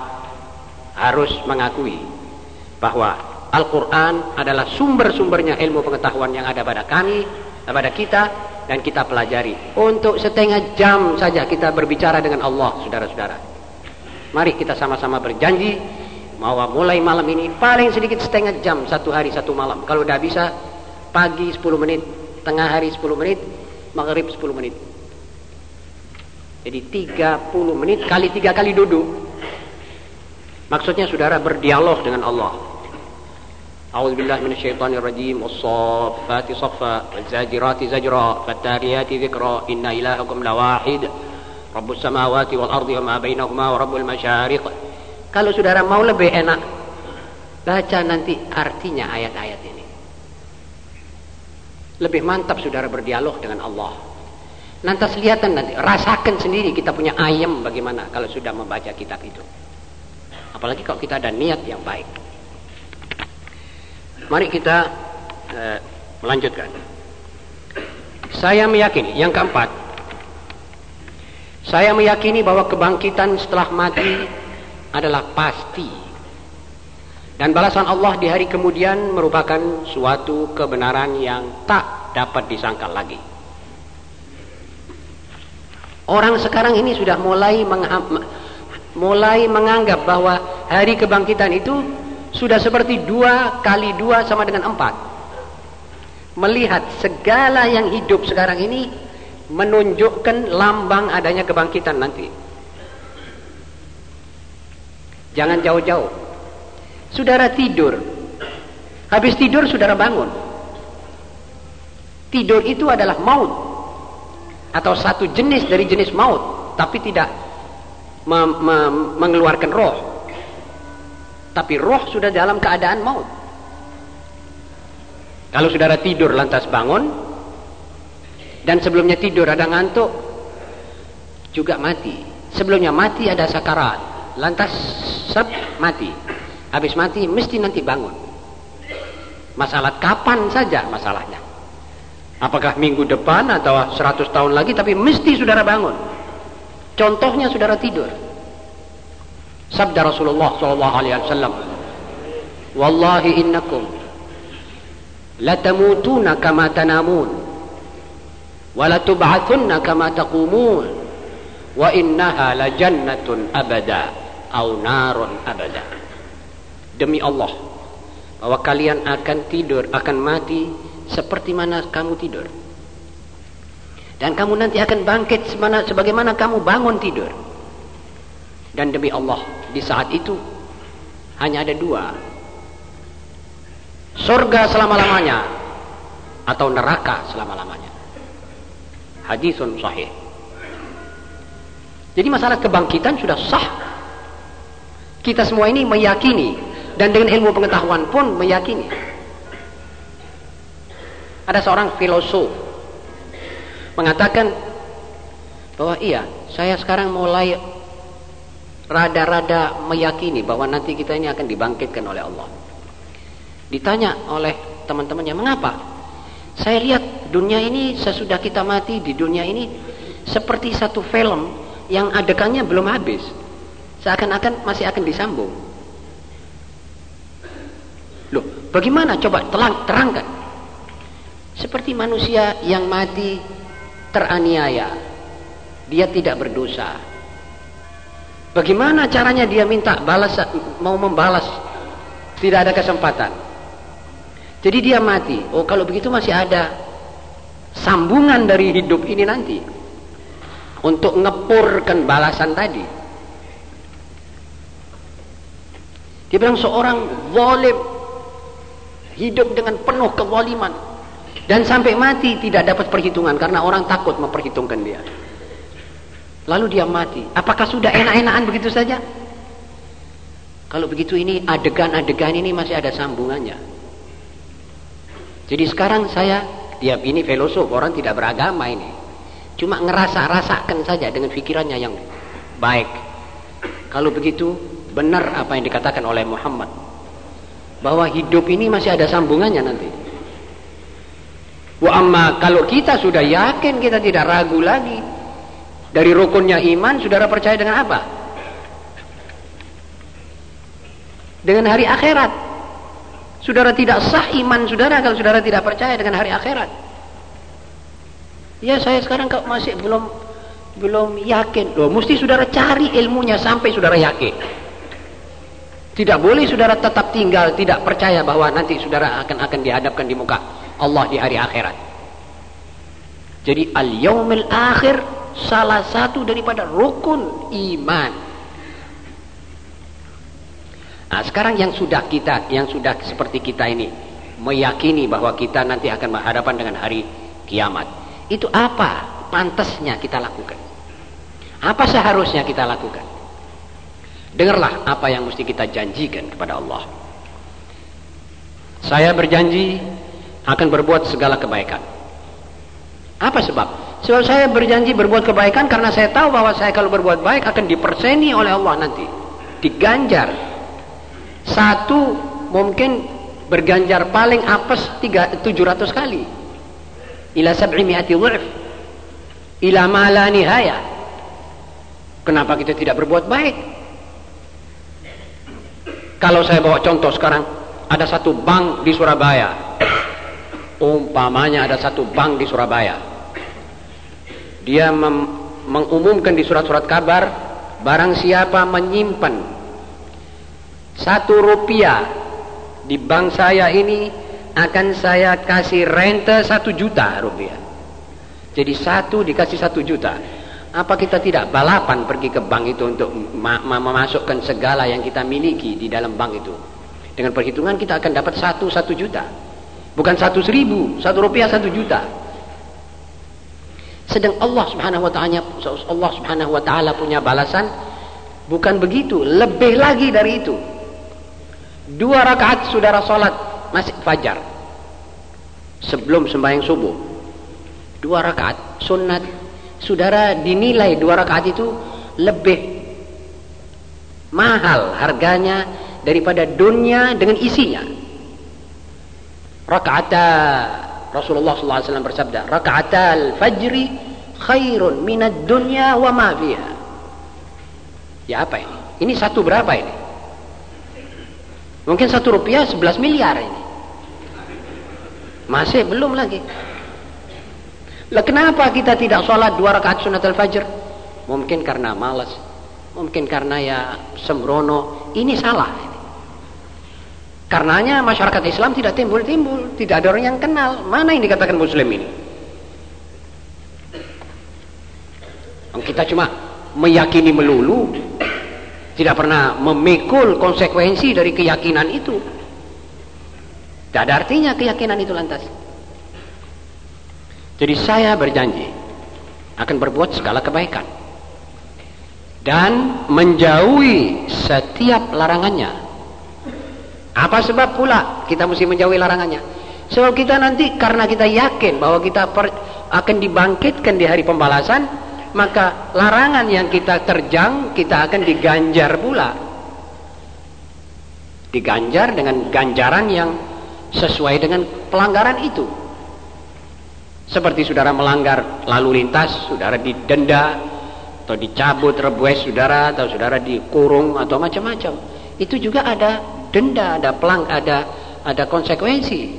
harus mengakui bahwa Al-Quran adalah sumber-sumbernya ilmu pengetahuan yang ada pada kami, pada kita, dan kita pelajari. Untuk setengah jam saja kita berbicara dengan Allah, saudara-saudara. Mari kita sama-sama berjanji, mau mulai malam ini paling sedikit setengah jam, satu hari, satu malam. Kalau udah bisa, pagi 10 menit, tengah hari 10 menit, maghrib 10 menit. Jadi 30 menit kali tiga kali duduk. Maksudnya saudara berdialog dengan Allah. أعوذ بالله من الشيطان الرجيم والصافات صفا والزاجرات زجرا فالتاليات ذكرا إن إلهكم لواحد رب السماوات والأرض وما بينهما ورب المشارق Kalau saudara mau lebih enak Baca nanti artinya ayat-ayat ini lebih mantap saudara berdialog dengan Allah. Nanti lihatan nanti, rasakan sendiri kita punya ayam bagaimana kalau sudah membaca kitab itu. Apalagi kalau kita ada niat yang baik. Mari kita uh, melanjutkan. Saya meyakini, yang keempat, saya meyakini bahwa kebangkitan setelah mati adalah pasti. Dan balasan Allah di hari kemudian merupakan suatu kebenaran yang tak dapat disangkal lagi. Orang sekarang ini sudah mulai mulai menganggap bahwa hari kebangkitan itu sudah seperti dua kali dua sama dengan empat. Melihat segala yang hidup sekarang ini menunjukkan lambang adanya kebangkitan nanti. Jangan jauh-jauh Saudara tidur. Habis tidur saudara bangun. Tidur itu adalah maut. Atau satu jenis dari jenis maut. Tapi tidak me- me- mengeluarkan roh. Tapi roh sudah dalam keadaan maut. Kalau saudara tidur lantas bangun dan sebelumnya tidur ada ngantuk juga mati. Sebelumnya mati ada sakarat, lantas sep mati. Habis mati mesti nanti bangun. Masalah kapan saja masalahnya. Apakah minggu depan atau 100 tahun lagi tapi mesti saudara bangun. Contohnya saudara tidur. Sabda Rasulullah sallallahu alaihi wasallam, "Wallahi innakum latamutuna kama tanamun wa latub'atsunna kama taqumun wa innaha la jannatun abada au narun abada." Demi Allah bahwa kalian akan tidur, akan mati seperti mana kamu tidur. Dan kamu nanti akan bangkit semana, sebagaimana kamu bangun tidur. Dan demi Allah, di saat itu hanya ada dua. Surga selama-lamanya atau neraka selama-lamanya. Hadisun sahih. Jadi masalah kebangkitan sudah sah. Kita semua ini meyakini dan dengan ilmu pengetahuan pun meyakini. Ada seorang filosof mengatakan bahwa iya, saya sekarang mulai rada-rada meyakini bahwa nanti kita ini akan dibangkitkan oleh Allah. Ditanya oleh teman-temannya, mengapa? Saya lihat dunia ini sesudah kita mati di dunia ini seperti satu film yang adegannya belum habis. Seakan-akan masih akan disambung. Loh, bagaimana? Coba telang, terangkan. Seperti manusia yang mati teraniaya. Dia tidak berdosa. Bagaimana caranya dia minta balas mau membalas? Tidak ada kesempatan. Jadi dia mati. Oh, kalau begitu masih ada sambungan dari hidup ini nanti untuk ngepurkan balasan tadi. Dia bilang seorang zalim hidup dengan penuh kezaliman dan sampai mati tidak dapat perhitungan karena orang takut memperhitungkan dia. Lalu dia mati. Apakah sudah enak-enakan begitu saja? Kalau begitu ini adegan-adegan ini masih ada sambungannya. Jadi sekarang saya, dia ini filosof, orang tidak beragama ini. Cuma ngerasa-rasakan saja dengan pikirannya yang baik. Kalau begitu, benar apa yang dikatakan oleh Muhammad. Bahwa hidup ini masih ada sambungannya nanti. Wa amma kalau kita sudah yakin kita tidak ragu lagi dari rukunnya iman, saudara percaya dengan apa? Dengan hari akhirat. Saudara tidak sah iman saudara kalau saudara tidak percaya dengan hari akhirat. Ya saya sekarang kalau masih belum belum yakin. Loh, mesti saudara cari ilmunya sampai saudara yakin. Tidak boleh saudara tetap tinggal tidak percaya bahwa nanti saudara akan akan dihadapkan di muka Allah di hari akhirat. Jadi al-yaumil akhir salah satu daripada rukun iman. Nah, sekarang yang sudah kita, yang sudah seperti kita ini meyakini bahwa kita nanti akan berhadapan dengan hari kiamat. Itu apa pantasnya kita lakukan? Apa seharusnya kita lakukan? Dengarlah apa yang mesti kita janjikan kepada Allah. Saya berjanji akan berbuat segala kebaikan. Apa sebab? Sebab saya berjanji berbuat kebaikan karena saya tahu bahwa saya kalau berbuat baik akan diperseni oleh Allah nanti. Diganjar. Satu mungkin berganjar paling apes tiga, 700 kali. Ila sab'i mi'ati dhif. Ila ma nihaya. Kenapa kita tidak berbuat baik? Kalau saya bawa contoh sekarang, ada satu bank di Surabaya. Umpamanya ada satu bank di Surabaya. Dia mengumumkan di surat-surat kabar, barang siapa menyimpan satu rupiah di bank saya ini akan saya kasih rente satu juta rupiah. Jadi satu dikasih satu juta. Apa kita tidak balapan pergi ke bank itu untuk memasukkan segala yang kita miliki di dalam bank itu? Dengan perhitungan kita akan dapat satu satu juta. Bukan satu seribu, satu rupiah satu juta. Sedang Allah subhanahu wa ta'ala Allah subhanahu wa ta'ala punya balasan Bukan begitu, lebih lagi dari itu. Dua rakaat saudara sholat masih fajar. Sebelum sembahyang subuh. Dua rakaat sunat. Saudara dinilai dua rakaat itu lebih mahal harganya daripada dunia dengan isinya. Rakaata Rasulullah SAW bersabda, al fajri khairun minad dunya wa ma. Ya apa ini? Ini satu berapa ini? Mungkin satu rupiah sebelas miliar ini. Masih belum lagi. Lah kenapa kita tidak sholat dua rakaat sunat al-fajr? Mungkin karena malas. Mungkin karena ya sembrono. Ini salah. Karenanya masyarakat Islam tidak timbul-timbul. Tidak ada orang yang kenal. Mana yang dikatakan muslim ini? Kita cuma meyakini melulu tidak pernah memikul konsekuensi dari keyakinan itu. Tidak ada artinya keyakinan itu lantas. Jadi saya berjanji akan berbuat segala kebaikan dan menjauhi setiap larangannya. Apa sebab pula kita mesti menjauhi larangannya? Sebab kita nanti karena kita yakin bahwa kita per, akan dibangkitkan di hari pembalasan, maka larangan yang kita terjang kita akan diganjar pula diganjar dengan ganjaran yang sesuai dengan pelanggaran itu seperti saudara melanggar lalu lintas saudara didenda atau dicabut rebues saudara atau saudara dikurung atau macam-macam itu juga ada denda ada pelang ada ada konsekuensi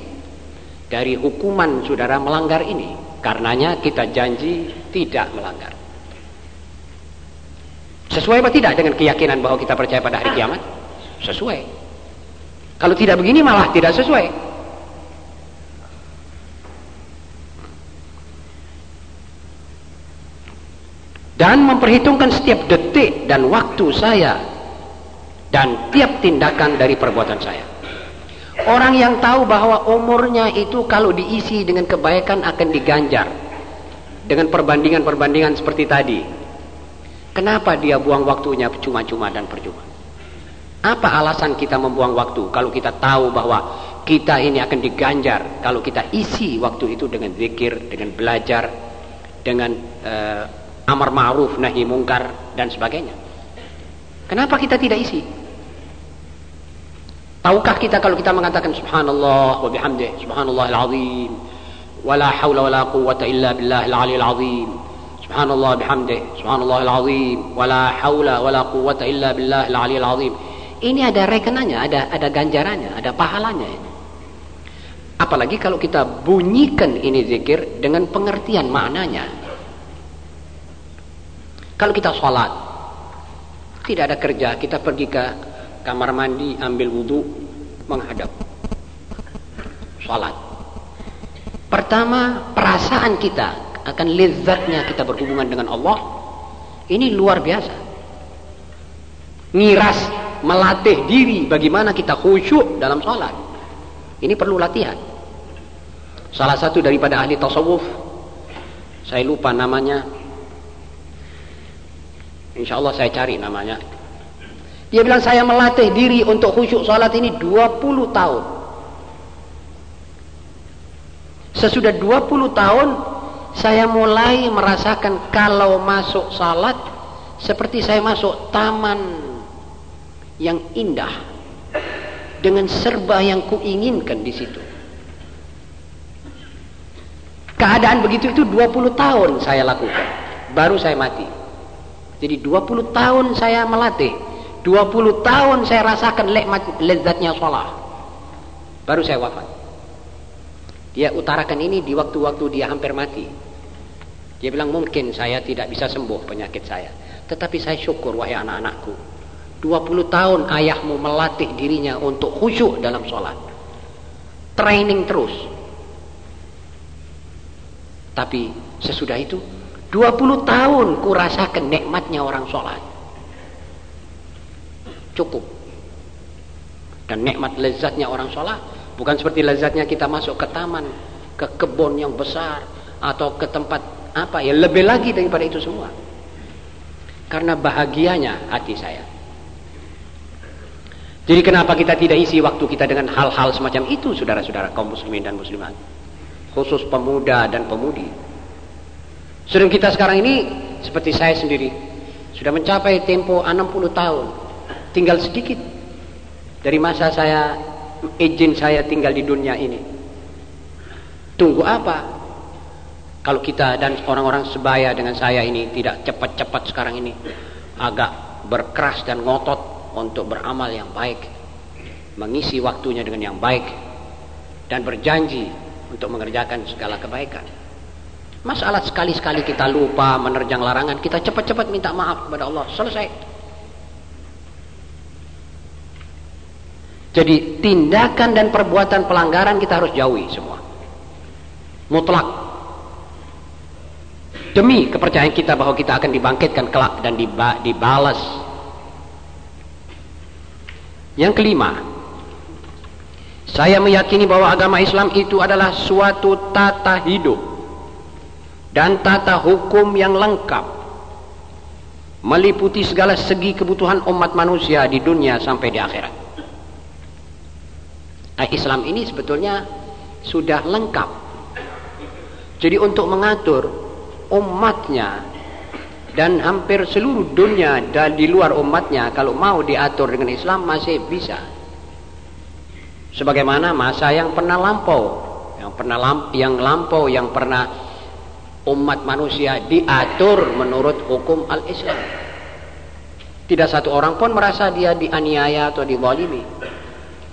dari hukuman saudara melanggar ini karenanya kita janji tidak melanggar Sesuai apa tidak dengan keyakinan bahwa kita percaya pada hari kiamat? Sesuai. Kalau tidak begini malah tidak sesuai. Dan memperhitungkan setiap detik dan waktu saya dan tiap tindakan dari perbuatan saya. Orang yang tahu bahwa umurnya itu kalau diisi dengan kebaikan akan diganjar. Dengan perbandingan-perbandingan seperti tadi Kenapa dia buang waktunya cuma-cuma dan percuma? Apa alasan kita membuang waktu kalau kita tahu bahwa kita ini akan diganjar kalau kita isi waktu itu dengan zikir, dengan belajar, dengan uh, amar ma'ruf nahi mungkar dan sebagainya. Kenapa kita tidak isi? Tahukah kita kalau kita mengatakan subhanallah wa bihamdih, subhanallahil azim, wala haula wala quwwata illa billahil aliyil azim. Subhanallah bihamdih, subhanallahil azim, wala haula wala quwwata illa billahil aliyil azim. Ini ada rekenannya, ada ada ganjarannya, ada pahalanya ini. Apalagi kalau kita bunyikan ini zikir dengan pengertian maknanya. Kalau kita sholat, tidak ada kerja, kita pergi ke kamar mandi, ambil wudhu, menghadap. Sholat. Pertama, perasaan kita akan lezatnya kita berhubungan dengan Allah ini luar biasa ngiras melatih diri bagaimana kita khusyuk dalam sholat ini perlu latihan salah satu daripada ahli tasawuf saya lupa namanya insya Allah saya cari namanya dia bilang saya melatih diri untuk khusyuk sholat ini 20 tahun sesudah 20 tahun saya mulai merasakan kalau masuk salat seperti saya masuk taman yang indah dengan serba yang kuinginkan di situ. Keadaan begitu itu 20 tahun saya lakukan. Baru saya mati. Jadi 20 tahun saya melatih. 20 tahun saya rasakan lezatnya sholat. Baru saya wafat. Dia utarakan ini di waktu-waktu dia hampir mati. Dia bilang mungkin saya tidak bisa sembuh penyakit saya. Tetapi saya syukur wahai anak-anakku. 20 tahun ayahmu melatih dirinya untuk khusyuk dalam sholat. Training terus. Tapi sesudah itu 20 tahun ku rasakan nikmatnya orang sholat. Cukup. Dan nikmat lezatnya orang sholat Bukan seperti lezatnya kita masuk ke taman, ke kebun yang besar, atau ke tempat apa ya lebih lagi daripada itu semua. Karena bahagianya hati saya. Jadi kenapa kita tidak isi waktu kita dengan hal-hal semacam itu, saudara-saudara kaum muslimin dan muslimat. Khusus pemuda dan pemudi. Sedang kita sekarang ini, seperti saya sendiri, sudah mencapai tempo 60 tahun. Tinggal sedikit dari masa saya, izin saya tinggal di dunia ini. Tunggu apa? Kalau kita dan orang-orang sebaya dengan saya ini tidak cepat-cepat sekarang ini agak berkeras dan ngotot untuk beramal yang baik, mengisi waktunya dengan yang baik, dan berjanji untuk mengerjakan segala kebaikan. Masalah sekali-sekali kita lupa menerjang larangan, kita cepat-cepat minta maaf kepada Allah. Selesai. Jadi tindakan dan perbuatan pelanggaran kita harus jauhi semua. Mutlak. Demi kepercayaan kita bahwa kita akan dibangkitkan kelak dan dibalas yang kelima, saya meyakini bahwa agama Islam itu adalah suatu tata hidup dan tata hukum yang lengkap meliputi segala segi kebutuhan umat manusia di dunia sampai di akhirat. Nah, Islam ini sebetulnya sudah lengkap. Jadi untuk mengatur umatnya dan hampir seluruh dunia dan di luar umatnya kalau mau diatur dengan Islam masih bisa sebagaimana masa yang pernah lampau yang pernah lampau yang pernah umat manusia diatur menurut hukum al-Islam tidak satu orang pun merasa dia dianiaya atau dibolimi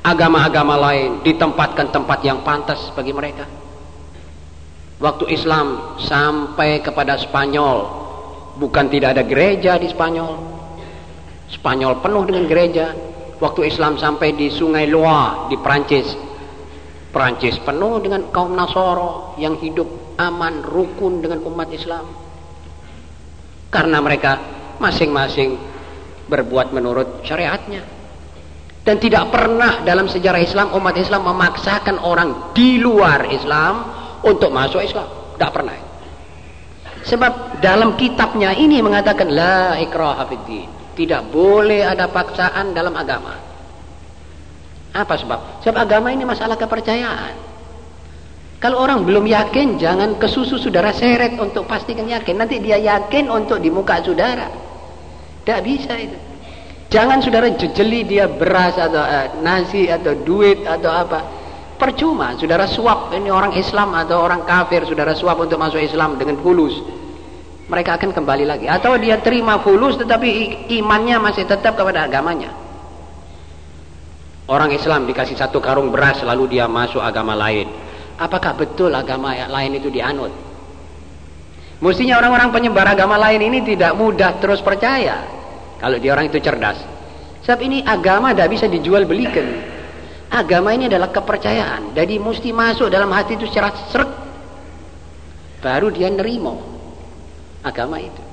agama-agama lain ditempatkan tempat yang pantas bagi mereka waktu Islam sampai kepada Spanyol Bukan tidak ada gereja di Spanyol. Spanyol penuh dengan gereja. Waktu Islam sampai di Sungai Loire di Prancis. Prancis penuh dengan kaum Nasoro yang hidup aman, rukun dengan umat Islam. Karena mereka masing-masing berbuat menurut syariatnya. Dan tidak pernah dalam sejarah Islam umat Islam memaksakan orang di luar Islam untuk masuk Islam. Tidak pernah. Sebab dalam kitabnya ini mengatakan la ikraha fiddin. Tidak boleh ada paksaan dalam agama. Apa sebab? Sebab agama ini masalah kepercayaan. Kalau orang belum yakin, jangan kesusu saudara seret untuk pastikan yakin. Nanti dia yakin untuk di muka saudara. Tidak bisa itu. Jangan saudara jejeli dia beras atau uh, nasi atau duit atau apa. Percuma, saudara suap ini orang Islam atau orang kafir, saudara suap untuk masuk Islam dengan fulus. Mereka akan kembali lagi. Atau dia terima fulus tetapi imannya masih tetap kepada agamanya. Orang Islam dikasih satu karung beras lalu dia masuk agama lain. Apakah betul agama lain itu dianut? Mestinya orang-orang penyebar agama lain ini tidak mudah terus percaya. Kalau dia orang itu cerdas. Sebab ini agama tidak bisa dijual belikan. Agama ini adalah kepercayaan. Jadi mesti masuk dalam hati itu secara seret. Baru dia nerimo agama itu.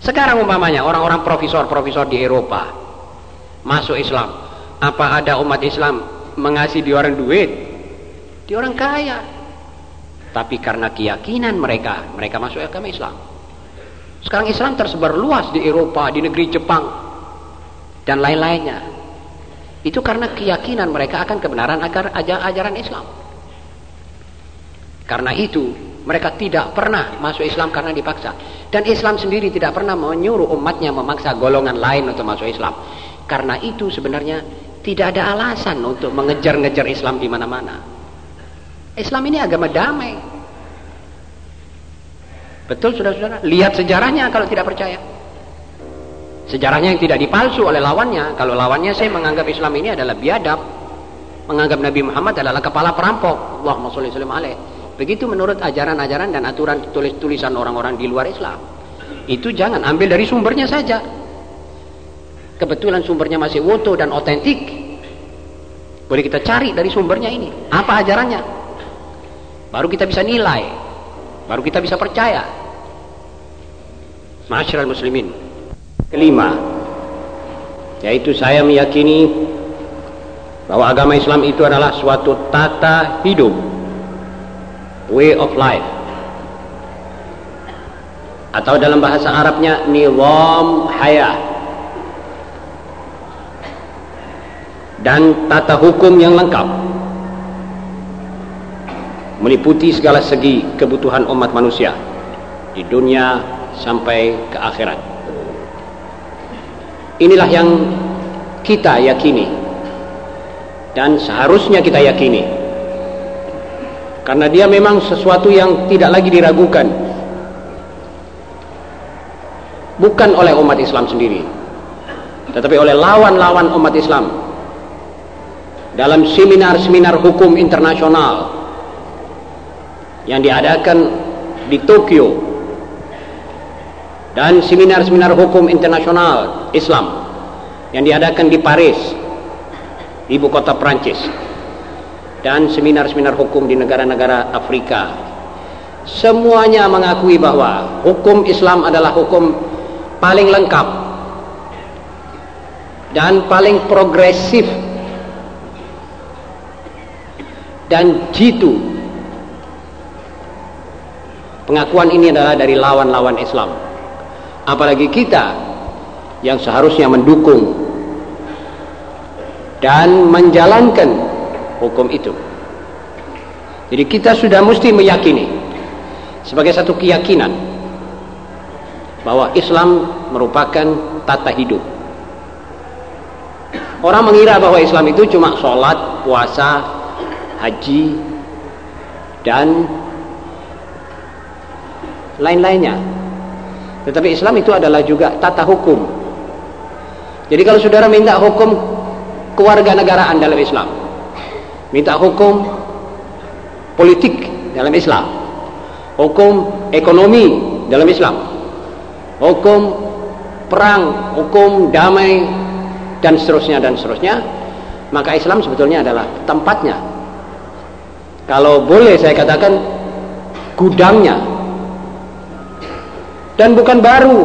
Sekarang umpamanya orang-orang profesor-profesor di Eropa masuk Islam. Apa ada umat Islam mengasih di orang duit? Di orang kaya. Tapi karena keyakinan mereka, mereka masuk agama Islam. Sekarang Islam tersebar luas di Eropa, di negeri Jepang, dan lain-lainnya. Itu karena keyakinan mereka akan kebenaran agar ajaran Islam. Karena itu, mereka tidak pernah masuk Islam karena dipaksa. Dan Islam sendiri tidak pernah menyuruh umatnya memaksa golongan lain untuk masuk Islam. Karena itu sebenarnya tidak ada alasan untuk mengejar-ngejar Islam di mana-mana. Islam ini agama damai. Betul saudara-saudara? Lihat sejarahnya kalau tidak percaya. Sejarahnya yang tidak dipalsu oleh lawannya. Kalau lawannya saya menganggap Islam ini adalah biadab. Menganggap Nabi Muhammad adalah kepala perampok. Allahumma sholli sallim alaih. Begitu menurut ajaran-ajaran dan aturan tulis-tulisan orang-orang di luar Islam. Itu jangan ambil dari sumbernya saja. Kebetulan sumbernya masih woto dan otentik. Boleh kita cari dari sumbernya ini. Apa ajarannya? Baru kita bisa nilai. Baru kita bisa percaya. Masyarakat muslimin. Kelima. Yaitu saya meyakini bahwa agama Islam itu adalah suatu tata hidup. Way of life. Atau dalam bahasa Arabnya nizam hayah dan tata hukum yang lengkap meliputi segala segi kebutuhan umat manusia di dunia sampai ke akhirat. Inilah yang kita yakini dan seharusnya kita yakini. Karena dia memang sesuatu yang tidak lagi diragukan. Bukan oleh umat Islam sendiri tetapi oleh lawan-lawan umat Islam dalam seminar-seminar hukum internasional yang diadakan di Tokyo dan seminar-seminar hukum internasional Islam yang diadakan di Paris ibu kota Prancis dan seminar-seminar hukum di negara-negara Afrika. Semuanya mengakui bahwa hukum Islam adalah hukum paling lengkap dan paling progresif dan jitu pengakuan ini adalah dari lawan-lawan Islam apalagi kita yang seharusnya mendukung dan menjalankan hukum itu jadi kita sudah mesti meyakini sebagai satu keyakinan bahwa Islam merupakan tata hidup. Orang mengira bahwa Islam itu cuma sholat, puasa, haji, dan lain-lainnya. Tetapi Islam itu adalah juga tata hukum. Jadi kalau saudara minta hukum keluarga negaraan dalam Islam, minta hukum politik dalam Islam, hukum ekonomi dalam Islam, hukum perang, hukum damai dan seterusnya dan seterusnya, maka Islam sebetulnya adalah tempatnya. Kalau boleh saya katakan gudangnya. Dan bukan baru.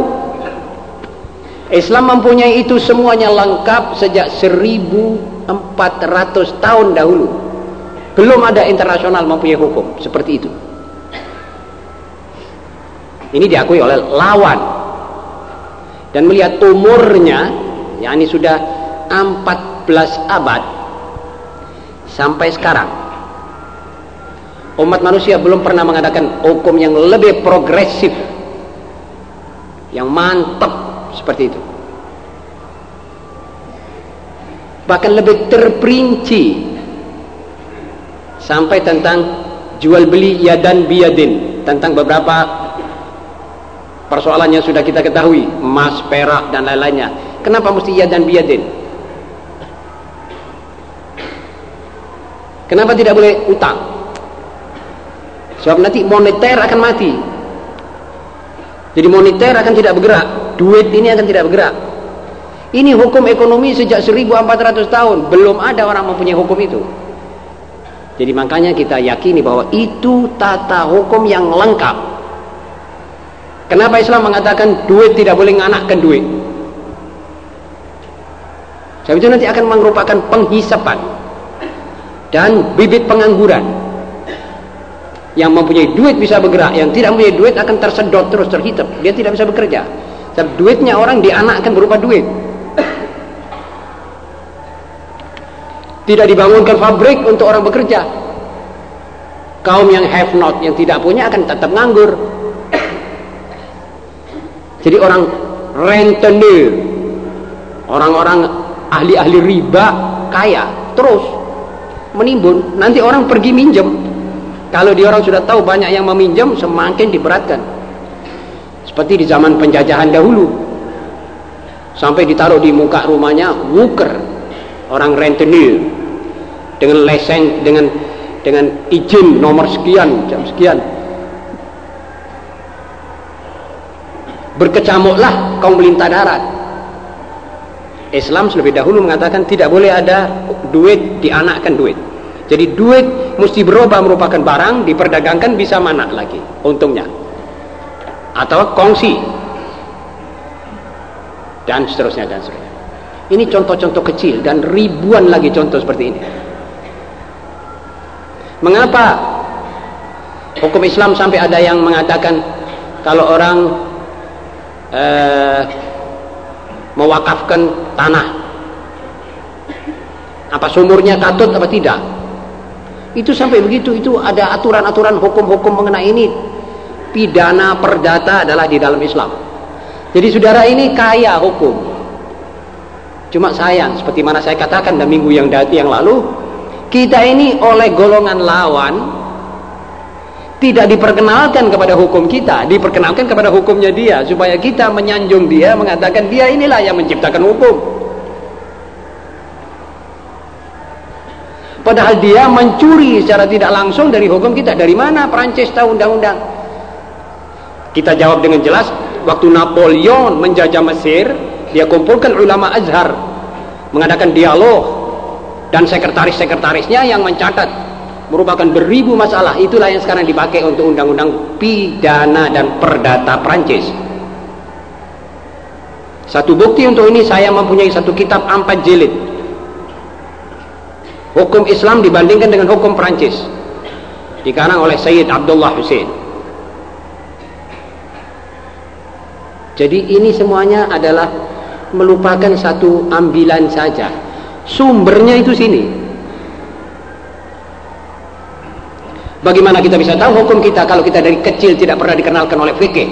Islam mempunyai itu semuanya lengkap sejak 1400 tahun dahulu. Belum ada internasional mempunyai hukum seperti itu. Ini diakui oleh lawan dan melihat umurnya yakni sudah 14 abad sampai sekarang umat manusia belum pernah mengadakan hukum yang lebih progresif yang mantap seperti itu. Bahkan lebih terperinci sampai tentang jual beli yadan biyadin. Tentang beberapa persoalannya sudah kita ketahui. Emas, perak dan lain-lainnya. Kenapa mesti yad dan biyadin? Kenapa tidak boleh utang? Sebab nanti moneter akan mati jadi moneter akan tidak bergerak. Duit ini akan tidak bergerak. Ini hukum ekonomi sejak 1400 tahun. Belum ada orang mempunyai hukum itu. Jadi makanya kita yakini bahwa itu tata hukum yang lengkap. Kenapa Islam mengatakan duit tidak boleh nganakkan duit? Sebab itu nanti akan merupakan penghisapan dan bibit pengangguran. Yang mempunyai duit bisa bergerak, yang tidak mempunyai duit akan tersedot terus terhitam. Dia tidak bisa bekerja. Sebab duitnya orang dianakkan berupa duit. Tidak dibangunkan pabrik untuk orang bekerja. Kaum yang have not, yang tidak punya akan tetap nganggur jadi orang rentenir, orang-orang ahli-ahli riba kaya terus menimbun. Nanti orang pergi minjem. Kalau dia orang sudah tahu banyak yang meminjam, semakin diberatkan. Seperti di zaman penjajahan dahulu. Sampai ditaruh di muka rumahnya wuker. Orang rentenir. Dengan lesen dengan dengan izin nomor sekian jam sekian. Berkecamuklah kaum melintah darat. Islam lebih dahulu mengatakan tidak boleh ada duit dianakkan duit jadi duit mesti berubah merupakan barang diperdagangkan bisa mana lagi? Untungnya. Atau kongsi. Dan seterusnya dan seterusnya. Ini contoh-contoh kecil dan ribuan lagi contoh seperti ini. Mengapa hukum Islam sampai ada yang mengatakan kalau orang eh, mewakafkan tanah apa sumurnya katut apa tidak itu sampai begitu itu ada aturan-aturan hukum-hukum mengenai ini. Pidana perdata adalah di dalam Islam. Jadi saudara ini kaya hukum. Cuma sayang seperti mana saya katakan dalam minggu yang yang lalu kita ini oleh golongan lawan tidak diperkenalkan kepada hukum kita diperkenalkan kepada hukumnya dia supaya kita menyanjung dia mengatakan dia inilah yang menciptakan hukum padahal dia mencuri secara tidak langsung dari hukum kita. Dari mana Perancis tahu undang-undang? Kita jawab dengan jelas waktu Napoleon menjajah Mesir dia kumpulkan ulama Azhar mengadakan dialog dan sekretaris-sekretarisnya yang mencatat merupakan beribu masalah. Itulah yang sekarang dipakai untuk undang-undang pidana dan perdata Prancis satu bukti untuk ini saya mempunyai satu kitab empat jilid hukum Islam dibandingkan dengan hukum Prancis dikarang oleh Sayyid Abdullah Hussein jadi ini semuanya adalah melupakan satu ambilan saja Sumbernya itu sini. Bagaimana kita bisa tahu hukum kita kalau kita dari kecil tidak pernah dikenalkan oleh fikih?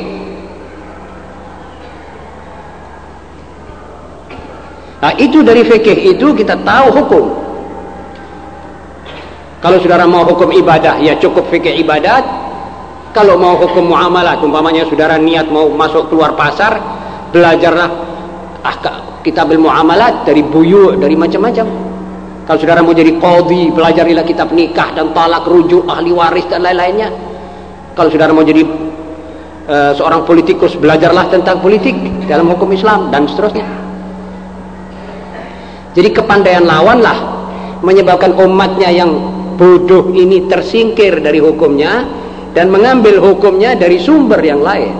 Nah, itu dari fikih itu kita tahu hukum. Kalau saudara mau hukum ibadah, ya cukup fikih ibadat. Kalau mau hukum muamalah, umpamanya saudara niat mau masuk keluar pasar, belajarlah ah, kitab muamalat dari buyu dari macam-macam. Kalau saudara mau jadi qadhi pelajarilah kitab nikah dan talak rujuk ahli waris dan lain-lainnya. Kalau saudara mau jadi uh, seorang politikus belajarlah tentang politik dalam hukum Islam dan seterusnya. Jadi kepandaian lawanlah menyebabkan umatnya yang bodoh ini tersingkir dari hukumnya dan mengambil hukumnya dari sumber yang lain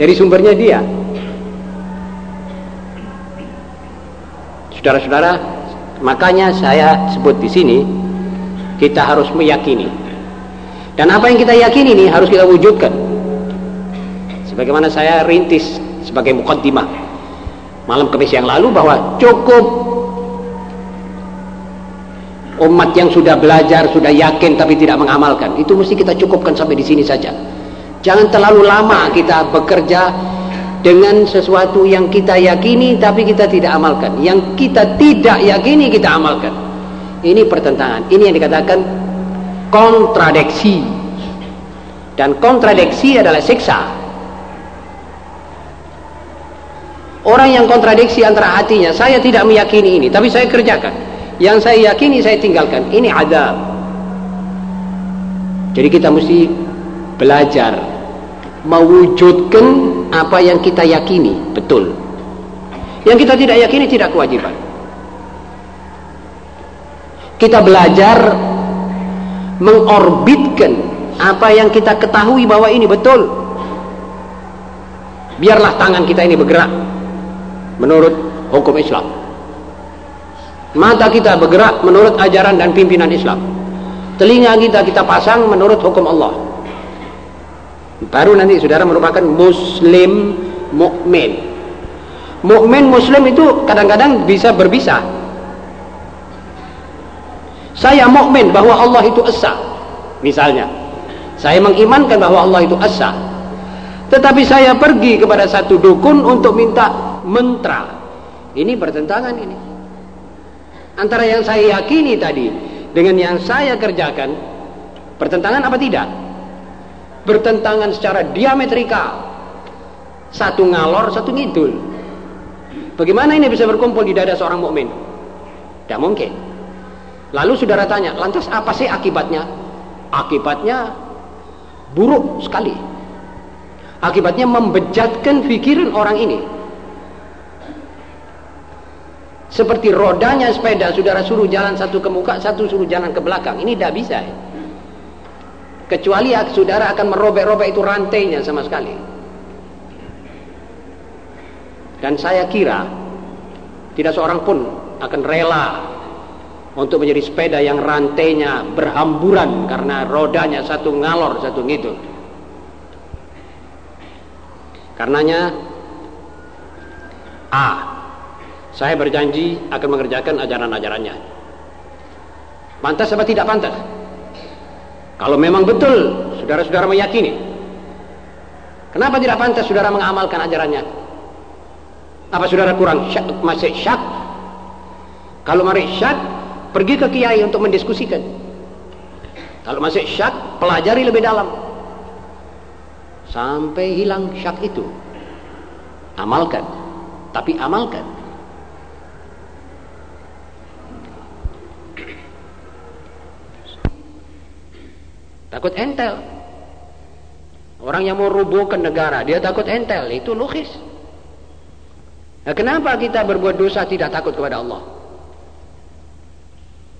dari sumbernya dia Saudara-saudara, makanya saya sebut di sini kita harus meyakini. Dan apa yang kita yakini ini harus kita wujudkan. Sebagaimana saya rintis sebagai mukaddimah malam kemis yang lalu bahwa cukup umat yang sudah belajar, sudah yakin tapi tidak mengamalkan. Itu mesti kita cukupkan sampai di sini saja. Jangan terlalu lama kita bekerja dengan sesuatu yang kita yakini tapi kita tidak amalkan. Yang kita tidak yakini kita amalkan. Ini pertentangan. Ini yang dikatakan kontradiksi dan kontradiksi adalah siksa. Orang yang kontradiksi antara hatinya saya tidak meyakini ini tapi saya kerjakan yang saya yakini saya tinggalkan. Ini ada jadi kita mesti belajar mewujudkan apa yang kita yakini. Betul. Yang kita tidak yakini tidak kewajiban. Kita belajar mengorbitkan apa yang kita ketahui bahwa ini betul. Biarlah tangan kita ini bergerak menurut hukum Islam mata kita bergerak menurut ajaran dan pimpinan Islam. Telinga kita kita pasang menurut hukum Allah. Baru nanti saudara merupakan muslim mukmin. Mukmin muslim itu kadang-kadang bisa berbisa. Saya mukmin bahwa Allah itu esa misalnya. Saya mengimankan bahwa Allah itu esa. Tetapi saya pergi kepada satu dukun untuk minta mantra ini bertentangan ini antara yang saya yakini tadi dengan yang saya kerjakan bertentangan apa tidak? Bertentangan secara diametrikal. Satu ngalor satu ngidul. Bagaimana ini bisa berkumpul di dada seorang mukmin? Tidak mungkin. Lalu saudara tanya lantas apa sih akibatnya? Akibatnya buruk sekali. Akibatnya membejatkan pikiran orang ini seperti rodanya sepeda saudara suruh jalan satu ke muka satu suruh jalan ke belakang. Ini tidak bisa ya. Kecuali saudara akan merobek-robek itu rantainya sama sekali. Dan saya kira tidak seorang pun akan rela untuk menjadi sepeda yang rantainya berhamburan karena rodanya satu ngalor satu gitu Karenanya A. Saya berjanji akan mengerjakan ajaran-ajarannya. Pantas apa tidak pantas? Kalau memang betul saudara-saudara meyakini. Kenapa tidak pantas saudara mengamalkan ajarannya? Apa saudara kurang syak, masih syak? Kalau masih syak, pergi ke kiai untuk mendiskusikan. Kalau masih syak, pelajari lebih dalam. Sampai hilang syak itu. Amalkan. Tapi amalkan. Takut entel. Orang yang mau rubuhkan negara, dia takut entel. Itu logis. Nah, kenapa kita berbuat dosa tidak takut kepada Allah?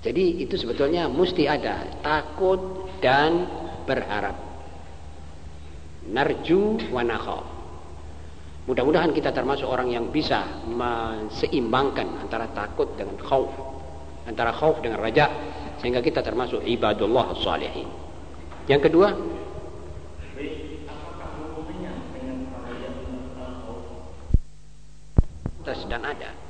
Jadi itu sebetulnya mesti ada takut dan berharap. Narju wa Mudah-mudahan kita termasuk orang yang bisa menseimbangkan antara takut dengan khauf, antara khauf dengan raja sehingga kita termasuk ibadullah salihin. Yang kedua, dan ada.